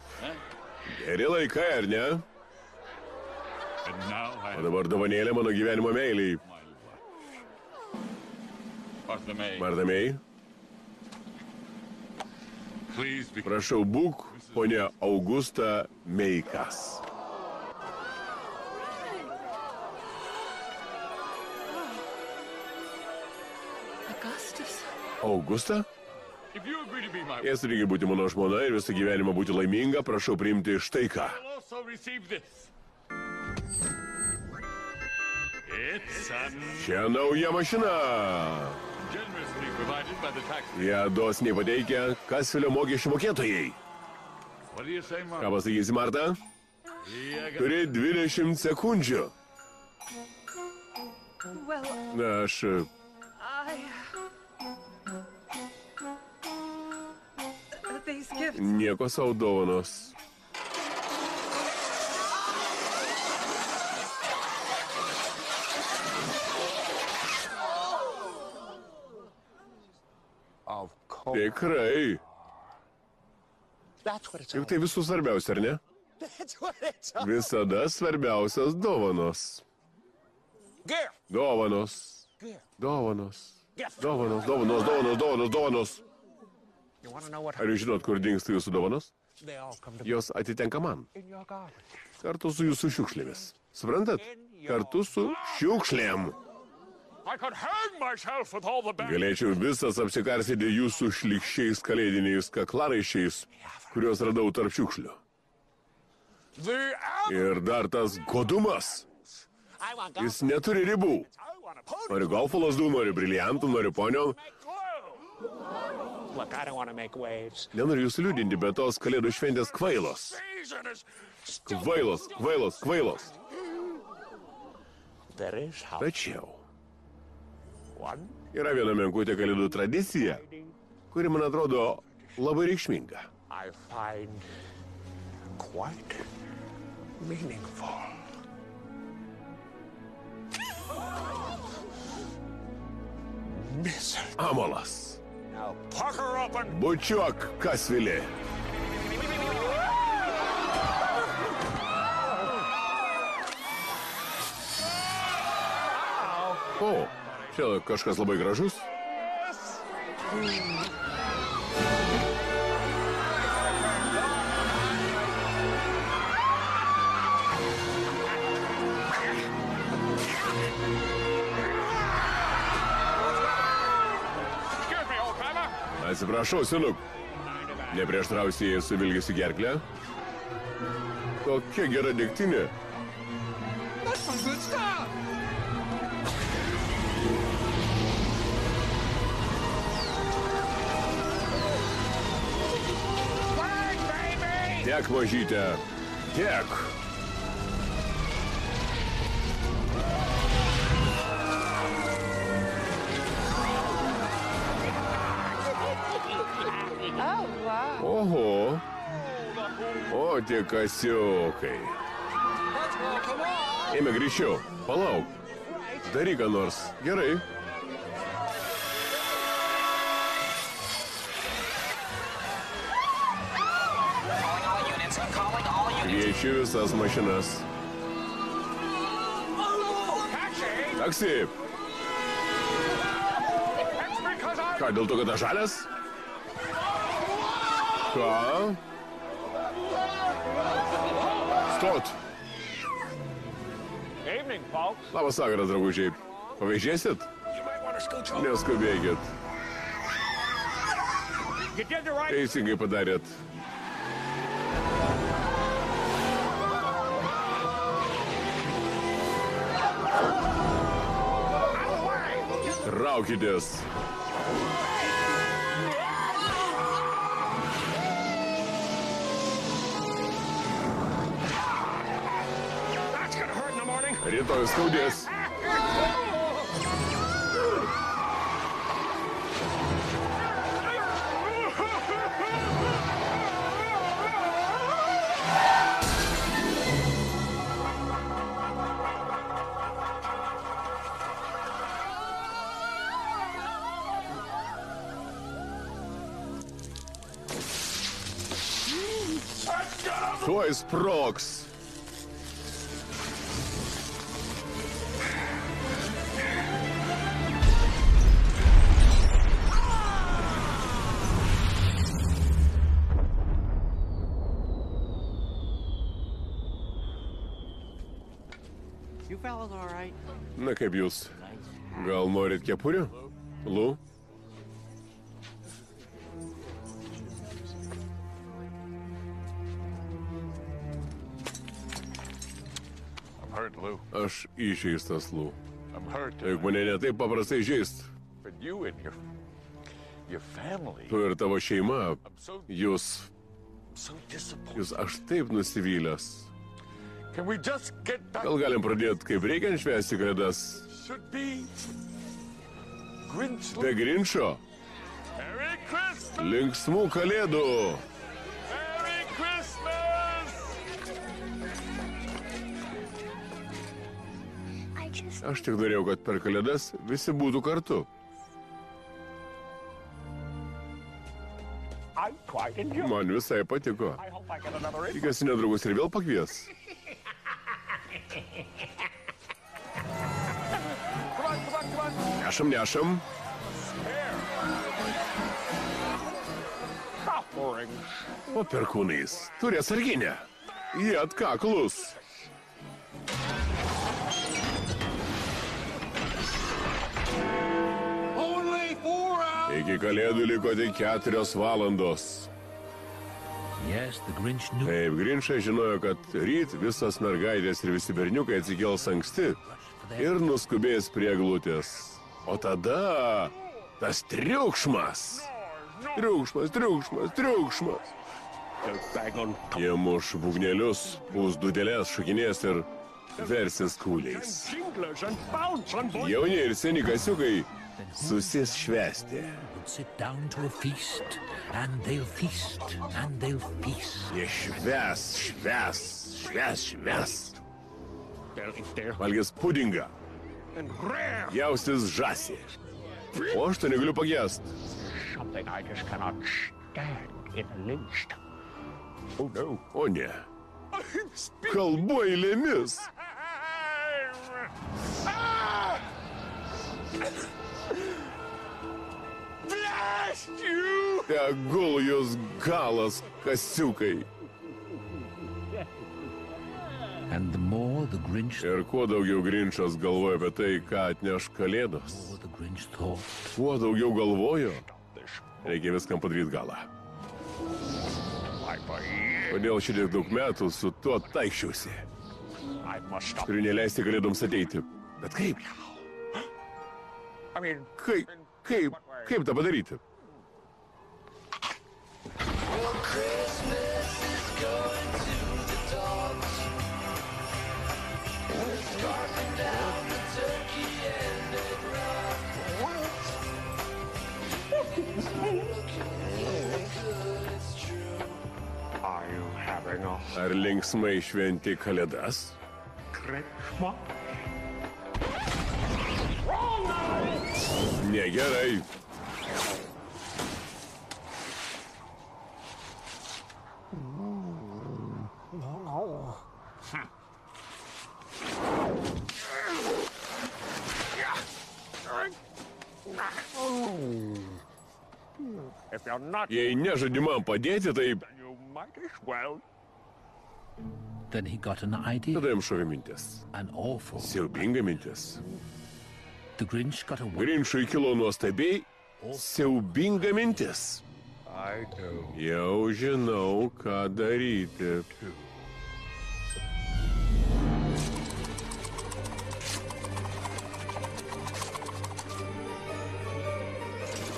Geri laikai, ar ne? O dabar dovanėlė mano gyvenimo meiliai.
Be
prašau būk, ponia Augusta Meikas.
Augustus.
Augusta? Jei sutinki būti mano žmona ir visą gyvenimą būti laiminga, prašau priimti štai ką.
will also receive this. It's a
Čia nauja mašina.
generously provided by the tax.
Ją dosniai pateikia Kasvilio mokesčių mokėtojai.
What do you say, Mark?
Ką pasakysi, Marta? Turi 20 sekundžių.
Well,
Na, aš
I. These gifts.
nieko savo dovanos.
Of course.
Tikrai.
That's what it's
Juk tai visų svarbiausia, ar ne?
That's what it's all
Visada svarbiausias dovanos. Dovanos. Dovanos. Dovanos, dovanos, dovanos, dovanos, dovanos.
You want to know what
Ar jūs žinot, kur dingsta jūsų dovanos?
They all come to
Jos atitenka man. Kartu su jūsų šiukšlėmis. Suprantat? Kartu su šiukšlėm.
I could hang myself with all the bags.
Galėčiau visas apsikarsyti jūsų šlikščiais kalėdiniais kaklaraiščiais, kuriuos radau tarp šiukšlių. Ir dar tas godumas.
I want
Jis neturi ribų.
I want a pony.
Nori golfo lasdų, nori briliantų, nori ponio. Nenoriu jūsų liūdinti, bet tos kalėdų šventės kvailos. Kvailos, kvailos, kvailos. Tačiau yra viena menkutė kalėdų tradicija, kuri man atrodo labai reikšminga.
I
Бучок, Касвиле.
О, человек-кошка злобой грожусь.
Atsiprašau, senuk. Neprieštrausi, jei suvilgėsi gerklę? Kokia gera
degtinė. Aš pažįstu!
Tiek, mažytė, tiek. Tie kasiukai. Eime greičiau. Palauk. Daryk ką nors. Gerai. Kviečiu visas mašinas. Taksi! Ką, dėl to, kad aš žalias? Ką? Stot!
Evening, folks.
Labas vakaras, draugužiai. Pavėžėsit? Neskubėkit.
You did the right
Teisingai padarėt. Traukitės.
That's
Rytoj skaudės. Tuoj sproks. Kaip jūs? Gal norit kepurių? Lu? Aš įžeistas, Lu. Juk mane netaip paprastai žaist. Tu ir tavo šeima, jūs, jūs aš taip nusivylęs. Gal galim pradėti kaip reikiant švęsti kalėdas?
Should be
Grinčio?
Merry Christmas.
Linksmų kalėdų!
Merry Christmas.
I just
Aš tik norėjau, kad per kalėdas visi būtų kartu. Man visai patiko.
I hope I get another invite.
Tikiuosi nedraugus ir vėl pakvies.
Come on, come on, come on.
Nešam.
Offerings.
O perkūnais turi atsarginę. Jie atkaklus. Iki kalėdų liko tik keturios valandos. Taip, Grinčai žinojo, kad ryt visas mergaitės ir visi berniukai atsikels anksti ir nuskubės prie glutės. O tada tas triukšmas. Triukšmas, triukšmas, triukšmas. Jie muš būgnelius, pūs dudelės, šakinės ir versis kūliais. Jauni ir seni kasiukai susis švesti.
would sit down to a feast, and they'll feast, and they'll feast.
Jie šves, šves, šves, šves. Valgys pudingą,
and rare.
jaustis žąsį. O aš to negaliu pagėst.
Oh.
O ne. Kalbu eilėmis.
Ah!
Tegul jūs galas, kasiukai. Ir kuo daugiau Grinčas galvoja apie tai, ką atneš kalėdos, kuo daugiau galvojo, reikia viskam padaryti galą. Kodėl šitiek daug metų su tuo taikščiausi?
I must stop.
Turiu neleisti kalėdoms ateiti. Bet kaip?
I mean,
Kaip? Kaip? Kaip tą padaryti? Ar linksmai šventi kalėdas?
Christmas?
Negerai. Jei nežadi man padėti, tai
Then he got an idea,
tada jam šovė mintis.
an awful.
Siaubinga mintis.
The Grinch got a.
Grinšui kilo nuostabiai siaubinga mintis.
I do.
Jau žinau, ką daryti.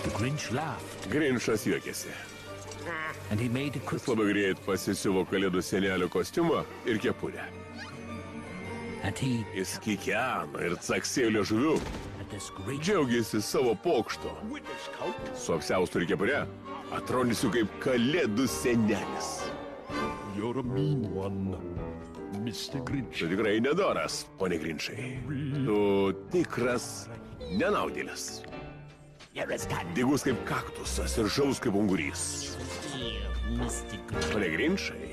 The Grinch laughed,
Grinšas juokėsi. Jis labai greit pasisiuvo kalėdų senelio kostiumą ir kepurę.
and he
Jis kikeno ir caksėjo
great
Džiaugiasi savo pokšto. Su apsiaustu ir kepure atrodysiu kaip kalėdų senelis.
You're a mean one, Mr. Grinch.
Tu tikrai nedoras, ponė Grinšai. Tu tikras nenaudėlis. Digus kaip kaktusas ir žaus kaip ungurys. Pone Grinšai.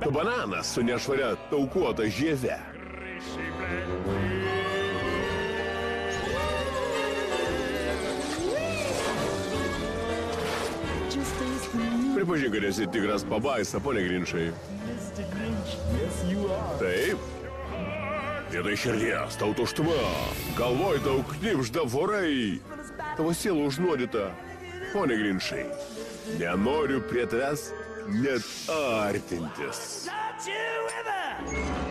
Tu bananas su nešvaria taukuota žieve. Pripažink, kad esi tikras pabaisa, pone Grinšai. Taip. Vietoj širdies, tau tuštuma. Galvoj tau knipžda vorai. Tavo siela užnuodyta. Pone Grinšai, nenoriu prie tavęs net artintis.
I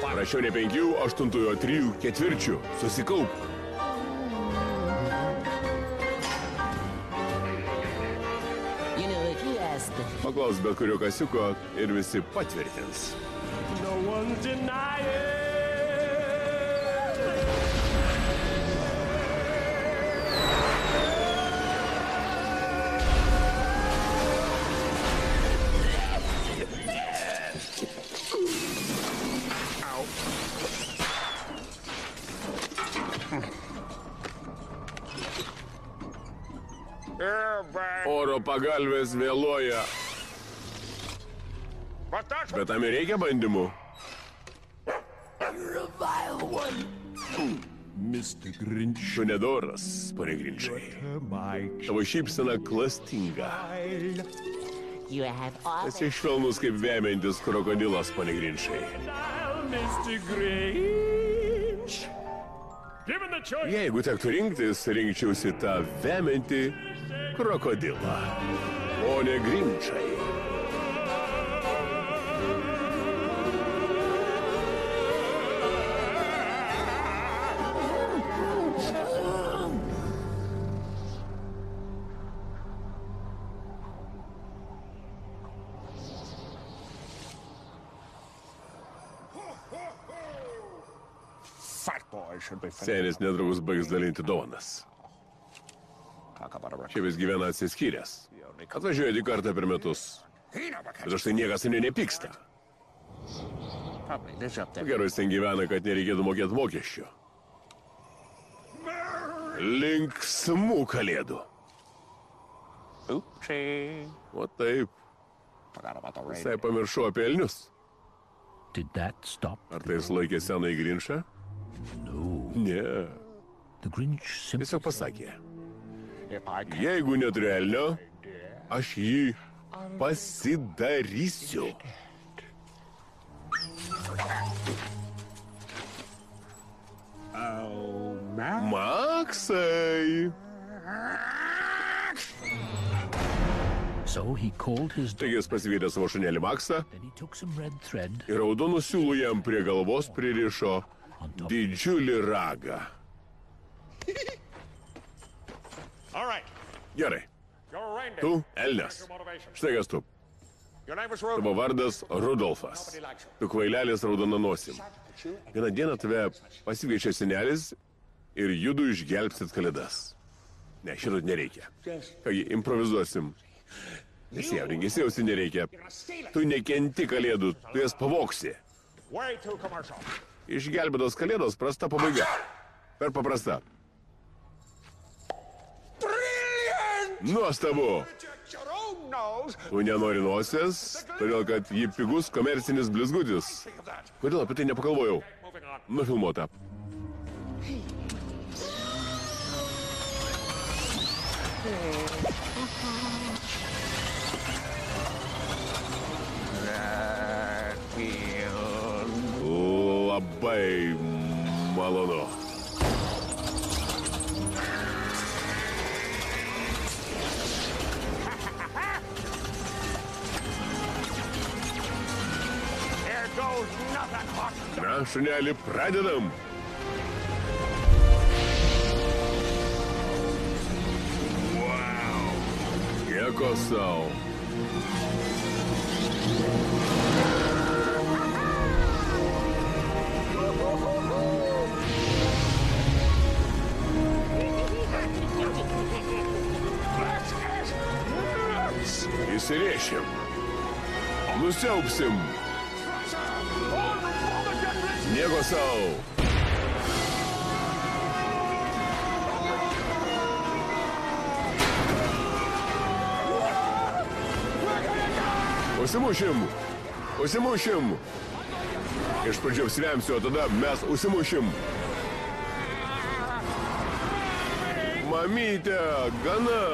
Prašiau ne penkių, aštuntųjų, o trijų, ketvirčių. Susikaup. Paklaus bet kurio kasiuko ir visi patvirtins.
No one's denying.
Yeah,
Oro pagalbės vėluoja. Bet tam ir reikia bandymų.
Mr. Grinch.
Tu nedoras, pone Grinčai. Tavo šypsena klastinga. Esi švelnus kaip vemiantis krokodilas, pone Grinčai.
Mr. Grinch. Given the choice.
Jeigu tektų rinktis, rinkčiausi tą vemiantį krokodilą. Pone Grinčai.
fat boy should be
Senis netrukus baigs dalinti dovanas. Čia vis gyvena atsiskyręs. Atvažiuoja tik kartą per metus. Bet už tai niekas ir nepyksta.
There.
Gerai, jis ten gyvena, kad nereikėtų mokėti mokesčių. Linksmų kalėdų.
Oopsie.
O taip, visai pamiršau apie elnius.
Did that stop?
Ar tai jis laikė senąjį grinšą?
No.
Ne. Tiesiog pasakė. Jeigu neturiu elnio, aš jį pasidarysiu. Maksai.
So he called his dog.
Taigi jis pasivedė savo šunelį Maksą ir raudonų siūlų jam prie galvos pririšo didžiulį ragą.
All right.
Gerai, tu Elnes. Štai kas tu. Tavo vardas Rudolfas. Tu kvailelis raudona nosim. Vieną dieną tave pasikviečia senelis ir judu išgelbstit kalėdas. Ne, šito nereikia. Kągi, improvizuosim. Nesijaudink, įsijausi nereikia. Tu nekenti kalėdų, tu jas pavoksi. Išgelbėtos kalėdos prasta pabaiga. Per paprasta. Nuostabu.
Your own nose.
Tu nenori nosies, todėl kad ji pigus komercinis blizgutis. Kodėl apie tai nepagalvojau?
Moving on.
Nufilmuota. Labai malonu.
Hot.
Na, šunelį, pradedam. Wow. Nieko savo. Nieko savo. Užsimušim. Užsimušim. Iš pradžių apsiremsiu, o tada mes užsimušim. Mamytė, gana.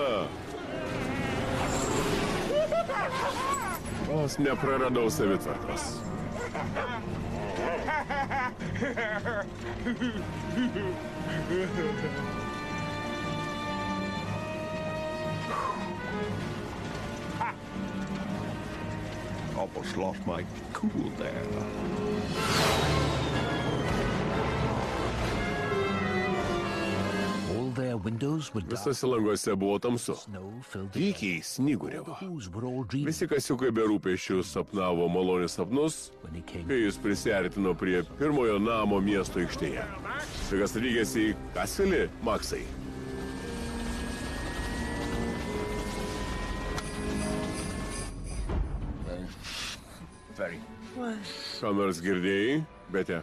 Vos nepraradau savitvarkos.
Almost lost my cool there.
Visose languose buvo tamsu.
Snow filled the
Tykiai snyguriavo.
Who's were all dreaming
Visi kasiukai be rūpeščių sapnavo malonius sapnus,
when he came.
kai jis prisartino prie pirmojo namo miesto aikštėje. Tai kas atvykęs į Kasvilį, Maksai.
Very.
Ką nors girdėjai, betė?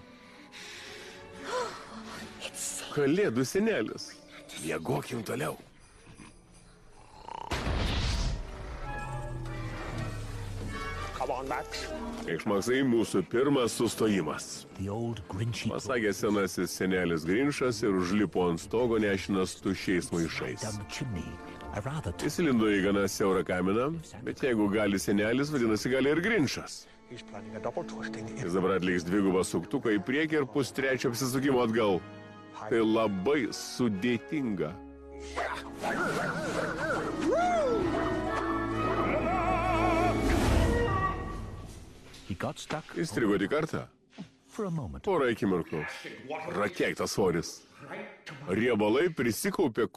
Kalėdų senelis. Miegokim toliau.
Come on, Max.
Išmaksai mūsų pirmas sustojimas.
The old grinchy
Pasakė senasis senelis Grinšas ir užlipo ant stogo nešinas tušiais maišais. Įsilindo į gana siaurą kaminą, bet jeigu gali senelis, vadinasi gali ir Grinšas.
He's planning a double twisting.
Jis dabar atliks dvigubą suktuką į priekį ir pustrečio apsisukimo atgal. Tai labai sudėtinga. Įstrigo tik kartą. Porą akimirkų. Rakeiktas svoris. Riebalai prisikaupė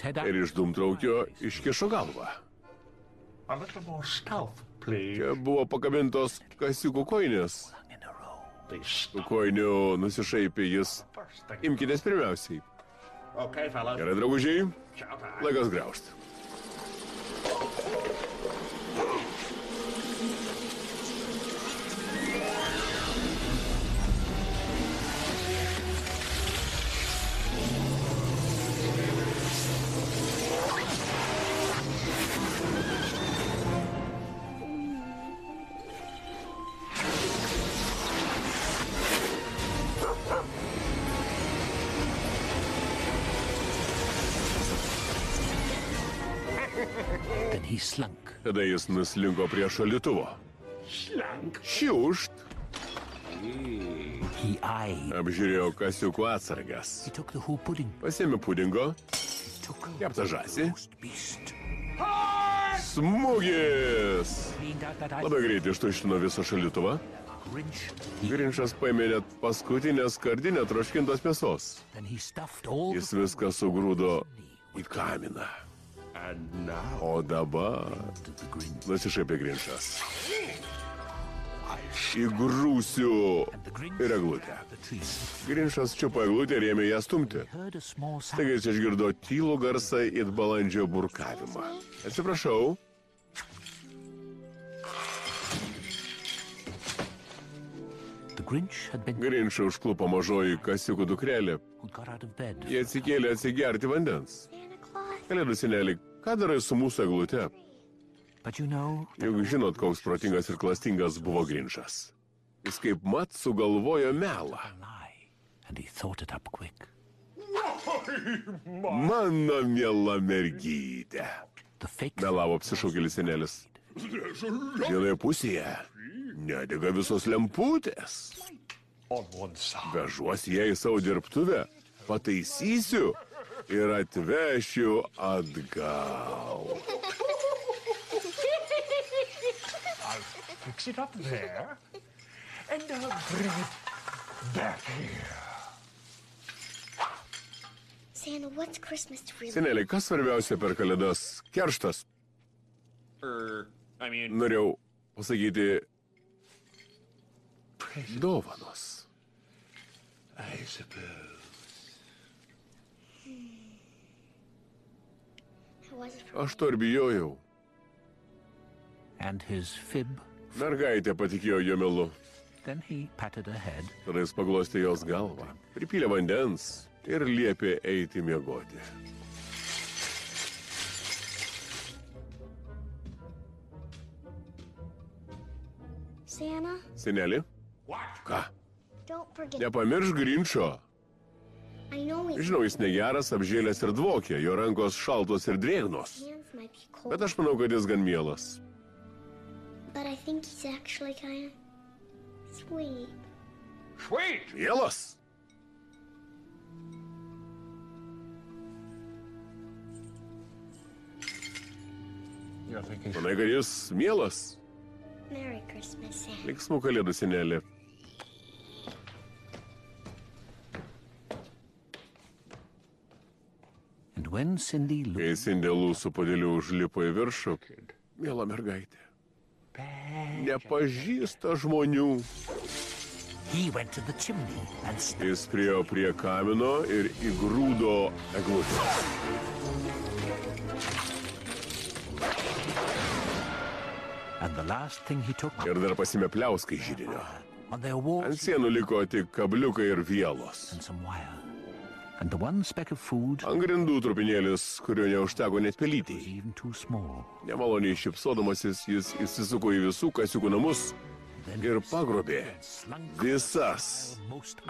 head out.
Ir iš dūmtraukio iškišo galvą. Čia buvo pakabintos kasiukų koinės. Tų koinių nusišaipė jis. Imkitės pirmiausiai. Gerai, draugužiai, laikas graužti. Tada jis nuslinko prie šalituvo. Šiušt.
He eyed.
Apžiūrėjo kasiukų atsargas. Pasėmė pudingo, keptą žąsį. Smūgis! Labai greitai ištuštino visą šalituvą. Grinčas paėmė net paskutinę skardinę troškintos mėsos. Jis viską sugrūdo į kaminą. O dabar nusišaipė Grinčas. Įgrūsiu ir eglutę. Grinčas čiupo eglutę ir ėmė ją stumti. Taigi jis išgirdo tylų garsą it balandžio burkavimą. Atsiprašau, Grinčą užklupo mažoji kasiukų dukrelė. Jie atsikėlė atsigerti vandens. Kalėdų senelį, ką darai su mūsų eglute? Juk žinot, koks protingas ir klastingas buvo Grinčas. Jis kaip mat sugalvojo melą. Mano miela mergytė. Melavo apsišaukėlis senelis. Vienoje pusėje nedega visos lemputės. Vežuosi ją į savo dirbtuvę, pataisysiu ir atvešiu atgal.
Fix it up there, and I'll bring it back here.
Santa, what's Christmas really?
Seneliai, kas svarbiausia per kalėdas? Kerštas.
Er, I mean,
Norėjau pasakyti dovanos.
I suppose.
I wasn't for
Aš to ir bijojau.
and his fib.
Mergaitė patikėjo jo melu.
Then he patted her head.
Tada jis paglostė jos galvą, pripylė vandens ir liepė eiti miegoti.
Santa,
Seneli, ką?
don't forget.
Žinau, jis negeras, apžėlęs ir dvokė, jo rankos šaltos ir drėgnos. Bet aš manau, kad jis gan mielas.
but I think he's actually kind of sweet.
Sweet!
Mielas? Manai, kad jis mielas?
Merry Christmas, Santa.
Liksmų kalėdų senelė.
When Cindy
Kai sindėlų su padėliu užlipo į viršų, miela mergaitė. Nepažįsta žmonių. Jis priejo prie kamino ir įgrūdo eglutę. Ir dar pasimė pliauskai žydinio. Ant sienų liko tik kabliukai ir vielos. Ant grindų trupinėlis, kurio neužteko net
small.
Nemaloniai šipsodamasis jis įsisuko į visų kasiukų namus ir pagrobė visas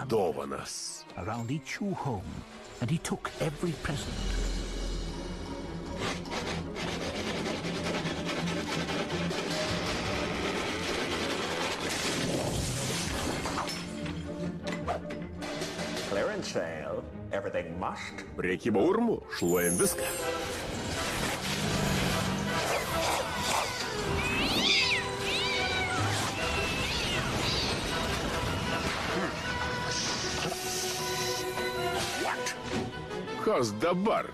dovanas.
around each new home, and he took every present.
clearance sale. Everything must.
Priekyba urmu, šluojam viską. Kas dabar?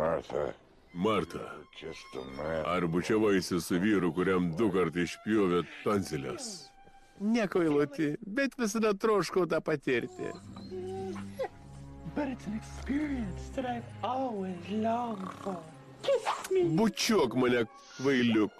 Martha,
Marta, ar bučiavaisi su vyru, kuriam du kartai išpjovė tonsilės? Nekvailoti, bet visada troškau tą patirti.
But it's an experience that I've always longed for. Kiss me.
Bučiuok mane, kvailiuk.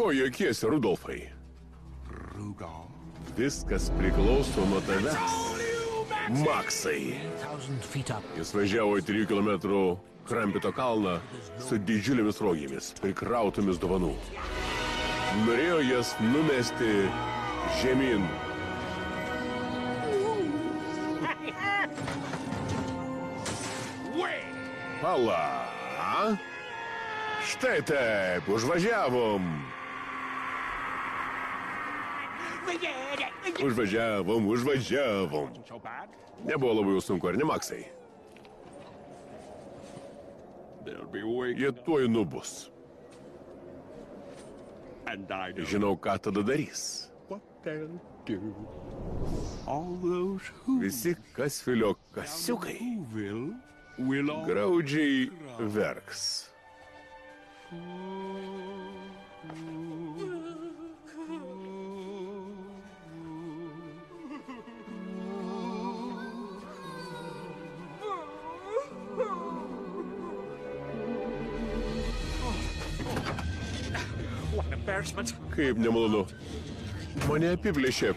Ko juokiesi, Rudolfai? Viskas priklauso nuo tavęs. Maksai. Jis važiavo į 3 km Krampito kalną su didžiulėmis rogėmis, prikrautomis dovanų. Norėjo jas numesti žemyn. Pala. Štai taip, užvažiavom. Užvažiavom, užvažiavom. Nebuvo labai jau sunku, ar ne, Maksai? Jie tuoj nubus. Žinau, ką tada darys. Visi kasfilio kasiukai graudžiai verks. Kaip nemalonu. Mane apiplėšė.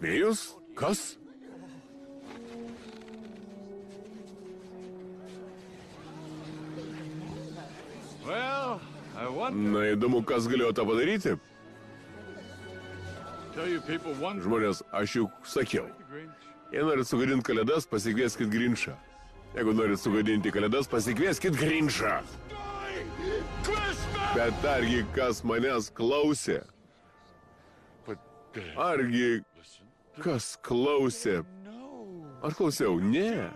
Meras Mėjus? Kas?
Well, I want
Na įdomu, kas galėjo tą padaryti.
to tell you people one
Žmonės, aš juk sakiau. Jei norit sugadinti kalėdas, pasikvieskit Grinšą. Jeigu norit sugadinti kalėdas, pasikvieskit Grinšą. Bet argi kas manęs klausė? Argi kas klausė? Aš klausiau, ne.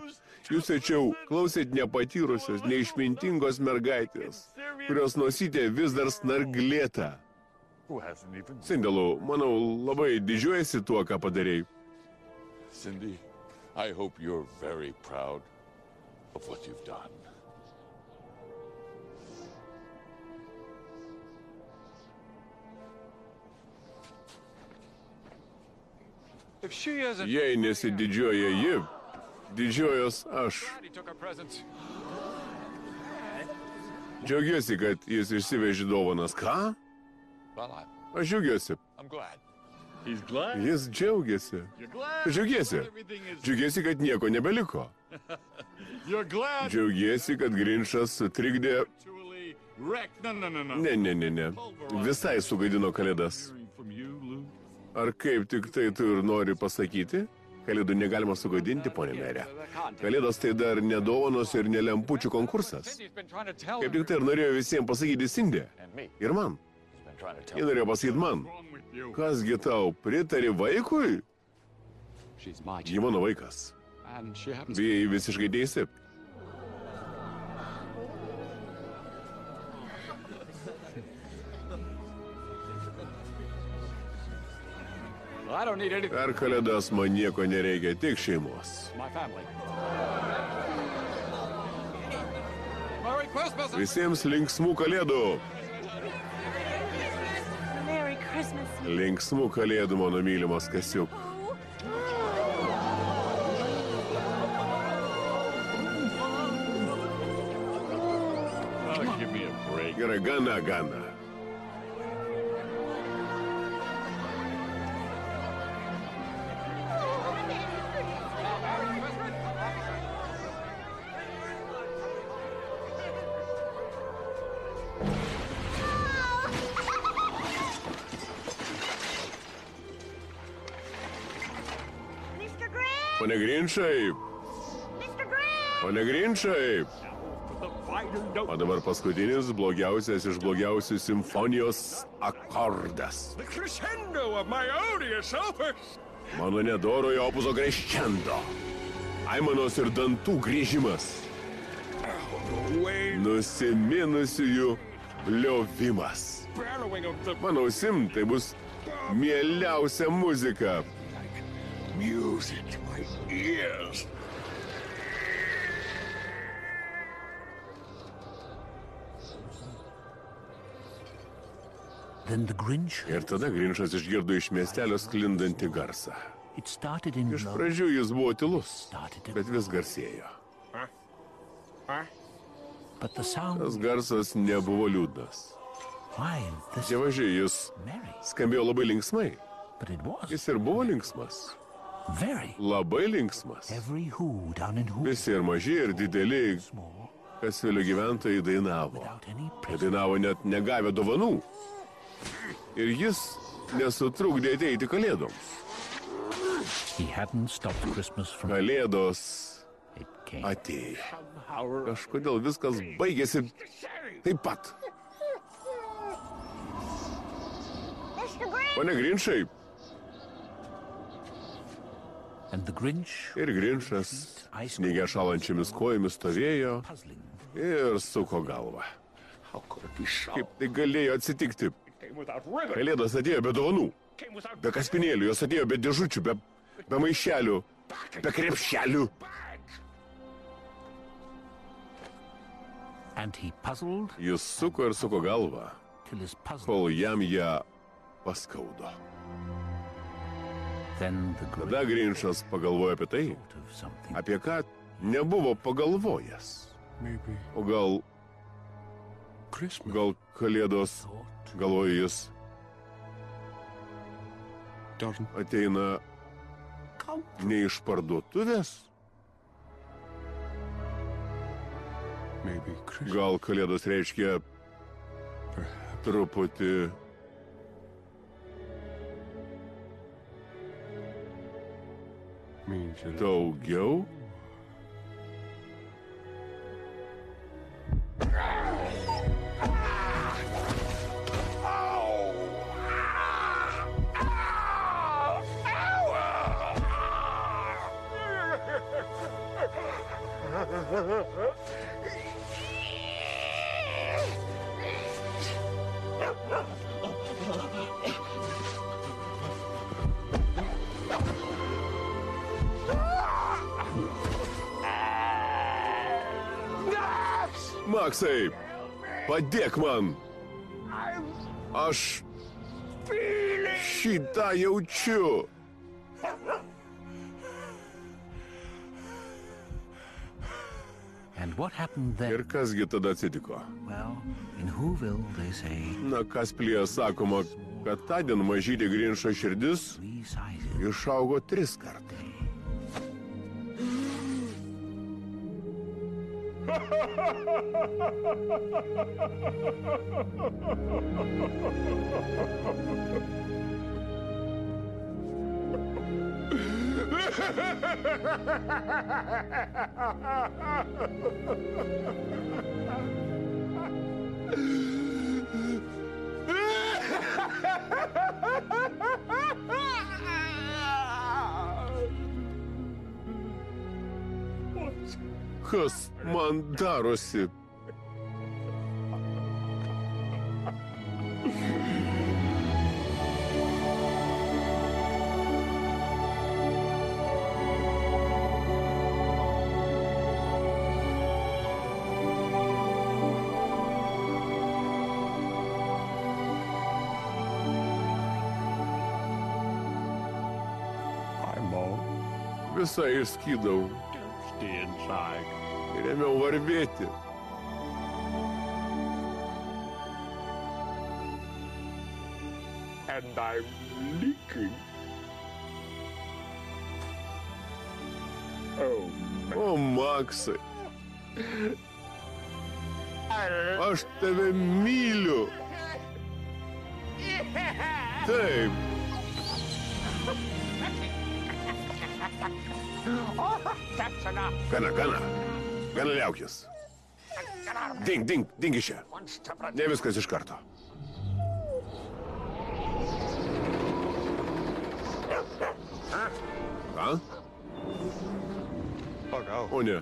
Jūs tačiau klausėt nepatyrusios, neišmintingos mergaitės, kurios nosytė vis dar snarglėta. Sindelu, manau, labai didžiuojasi tuo, ką padarėjai.
Cindy, I hope you're very proud of what you've done.
Jei nesididžiuoja ji, didžiuojos aš. Džiaugiuosi, kad jis išsivežė dovanas. Ką? Aš džiaugiuosi.
I'm glad.
He's glad.
Jis džiaugiasi.
Is.
Džiaugiesi, kad nieko nebeliko.
You're glad.
Džiaugiesi, kad Grinšas sutrikdė. Ne, ne, ne, ne. Visai sugadino kalėdas. Ar kaip tik tai tu ir nori pasakyti? Kalėdų negalima sugadinti, ponė merė. Kalėdos tai dar nedovanos ir nelempučių konkursas. Kaip tik tai ir norėjo visiems pasakyti Sindė. Ir man. Jie norėjo pasakyti man. Kasgi tau, pritari vaikui? Ji mano vaikas. Bijai visiškai teisi. Per kalėdas man nieko nereikia, tik šeimos.
my family.
Merry Christmas.
Visiems linksmų kalėdų.
Merry Christmas.
Linksmų kalėdų, mano mylimas kasiuk.
Oh, give me a
boring.
Gerai, gana, gana. Pone Grinčai, pone Grinčai. O dabar paskutinis blogiausias iš blogiausių simfonijos akordas. Mano nedorojo opuso crescendo. Aimanos ir dantų grįžimas. Nusiminusiųjų liovimas. Mano sim, tai bus mieliausia muzika.
Music to my ears.
Ir tada Grinčas išgirdo iš miestelio sklindantį garsą. Iš pradžių jis buvo tylus, bet vis garsėjo.
but the sound.
Tas garsas nebuvo liūdnas. Dievažiai, jis skambėjo labai linksmai. Jis ir buvo linksmas.
Very.
Labai linksmas.
Every who down in who
Visi ir maži, ir dideli,
small,
kas vėliau gyventojai dainavo. Jie dainavo net negavę dovanų. Ir jis nesutrukdė ateiti kalėdoms.
He hadn't stopped Christmas from
Kalėdos
it came.
atėjo. Kažkodėl viskas baigėsi taip pat. Pane
Grinch,
ir Grinčas snygė šalančiamis kojomis stovėjo ir suko galvą. Kaip tai galėjo atsitikti? Kalėdos atėjo be dovanų, be kaspinėlių, jos atėjo be dėžučių, be, be maišelių, be krepšelių.
bags.
and he puzzled
Jis suko ir suko galvą, kol jam ją paskaudo.
Then the Grinch
Tada Grinčas pagalvojo apie tai,
thought of something.
apie ką nebuvo pagalvojęs. O gal,
Christmas.
gal kalėdos, galvoja jis, ateina ne iš parduotuvės, gal kalėdos reiškia truputį
Do
you? Maksai, padėk man. Aš šitą jaučiu. Ir kasgi tada atsitiko? Na, kas plyje sakoma, kad tądien mažydė Grinšo širdis išaugo tris kartai. Ha ha ha ha ha ha! Kas man darosi? Visai išskydau
stay inside
ir ėmiau varvėti.
And I'm leaking. Oh,
o, Maksai. Aš tave myliu. Taip.
Oh,
gana, gana. Gana liaukis. Ding, ding, ding iš čia. Ne viskas iš karto. Ką? O ne,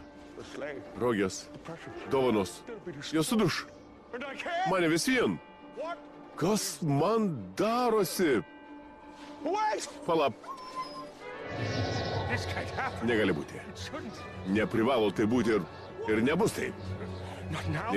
rogės, dovanos. Jos suduš. Mane vis vien. Kas man darosi? Palap, negali būti. Neprivalo tai būti ir, ir nebus taip.
Not now.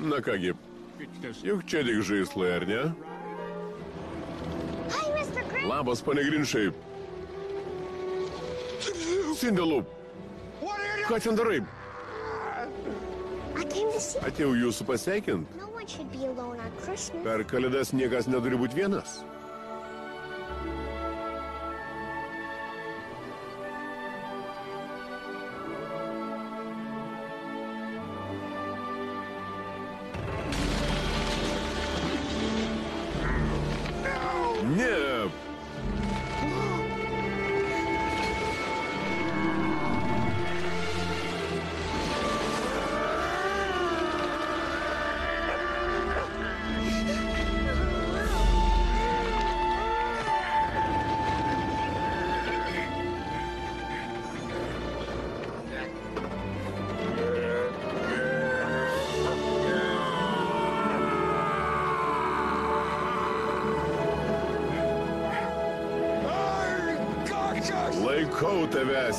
Na kągi,
It's just.
juk čia tik žaislai, ar ne?
Hi, Mr. Grinch.
Labas, pane Grinšai. Sindelu,
What are you
ką ten darai?
I came to see.
Atėjau jūsų pasveikinti.
No one should be alone on Christmas.
Per kalėdas niekas neturi būti vienas.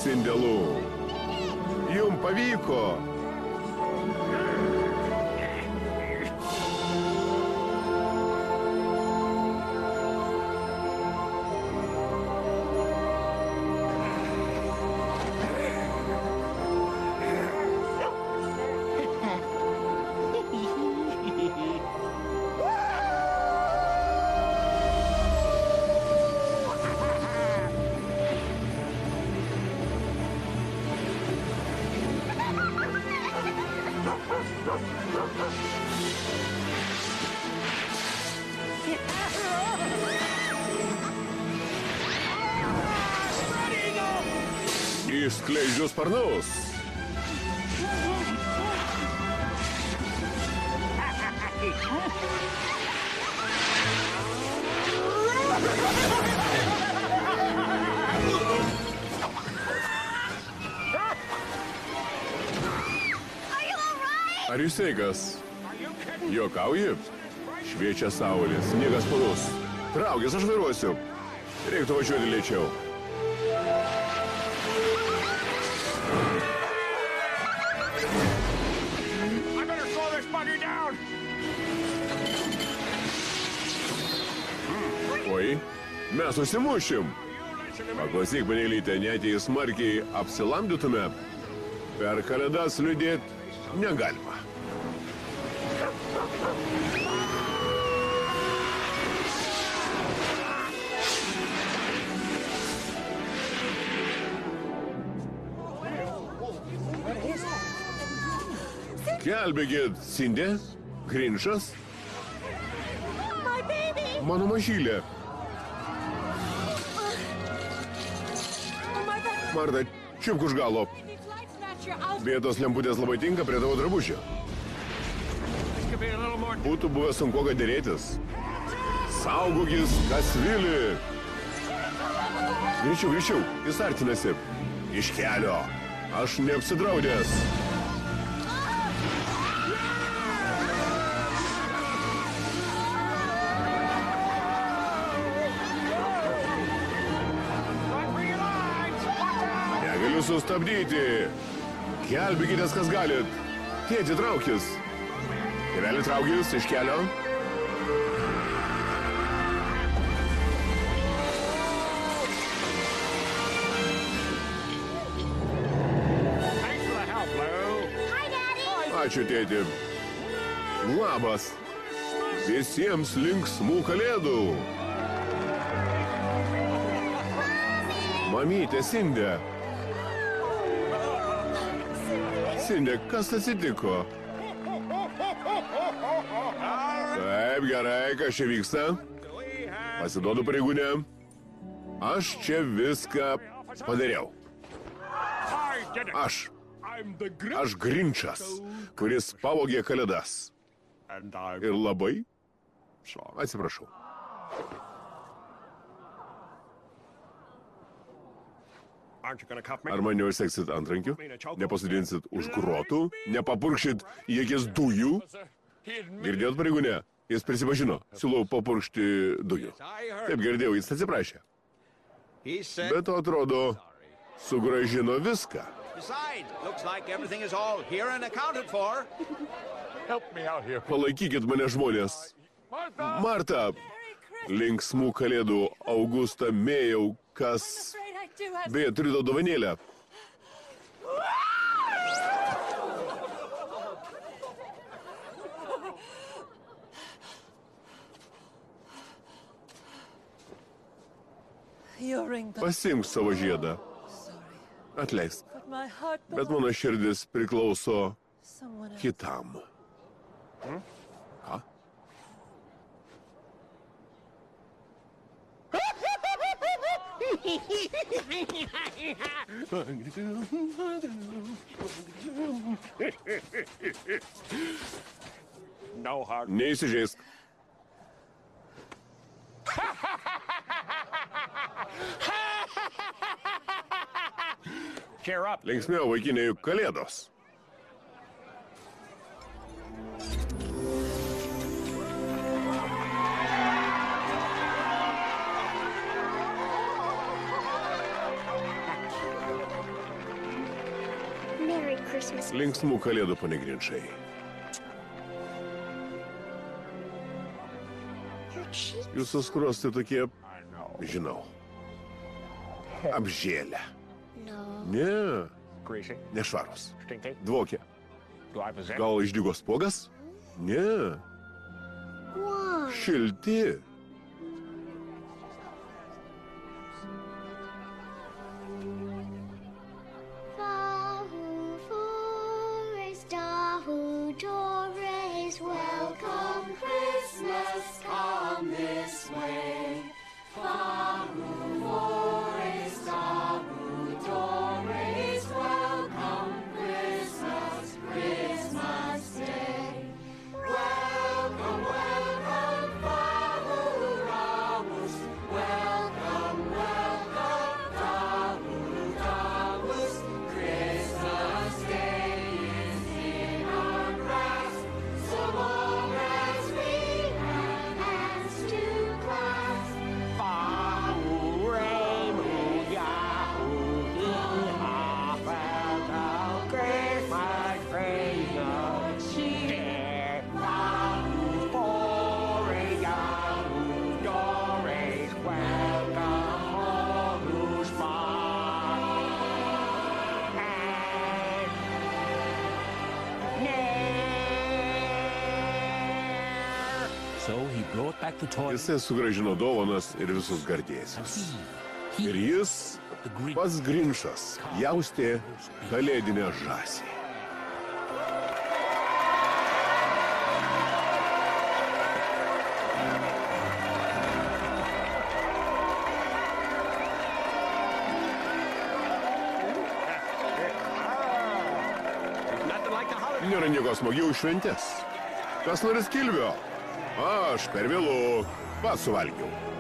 Tave, sveikas? Jokauji? Šviečia saulė, sniegas purus. Traukis, aš vairuosiu. Reiktų važiuoti lėčiau. Oi, mes susimušim. Paklausyk, panelytė, net jei smarkiai apsilamdytume, per kalėdas liūdėt negalima. Gelbėkit, Sindė.
Baby!
Mano mažylė.
Oh!
Marta, čiupk už galo. Vietos lemputės labai tinka prie tavo drabužio. Būtų buvę sunku dėrėtis. Saugokis, kas vili. Greičiau, greičiau, jis artinasi. Iš kelio. Aš neapsidraudęs. Sustabdyti. Gelbėkitės, kas galit. Tėti, traukis. Tėvelį traukis iš kelio.
Thanks for the help, Lou.
Hi, Daddy.
Ačiū, tėti. Labas. Visiems linksmų kalėdų. Mamytė Sindė. Sindė, kas atsitiko? Taip, gerai, kas čia vyksta? Pasiduodu pareigūnė. Aš čia viską padariau. Aš. Aš Grinčas, kuris pavogė kalėdas. Ir labai atsiprašau. Ar mane užseksit antrankių? Nepasodinsit už grotų? Nepapurkšit į akis dujų? Girdėjot pareigūnė? Jis prisipažino. Siūlau papurkšti dujų. Taip girdėjau, jis atsiprašė. Bet to atrodo, sugražino viską. Palaikykit mane žmonės. Marta, linksmų kalėdų Augustą mėjau, kas... Beje, turiu tau dovanėlę. Pasimk savo žiedą. Atleisk. Bet mano širdis priklauso kitam. Ką?
No hard.
Neįsižeisk.
Cheer up.
Linksmiau vaikinė juk kalėdos. Linksmų kalėdų, pane
cheeks.
Jūsų skruostai tokie, žinau, apžėlę. Ne, nešvarus. Dvokia. Gal išdygo spogas? Ne, šilti. Jisai sugražino dovanas ir visus gardėsius. Ir jis, pats Grinšas, jaustė kalėdinę žąsį. Nėra nieko smagiau šventės. Kas nori skilvio? Aš per vėlų.
Pasuvalgiau.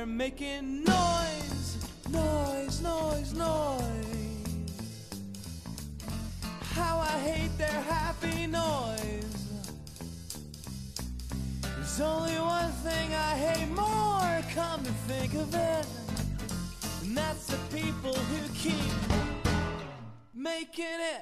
They're making noise, noise, noise, noise. How I hate their happy noise. There's only one thing I hate more, come to think of it. And that's the people who keep making it.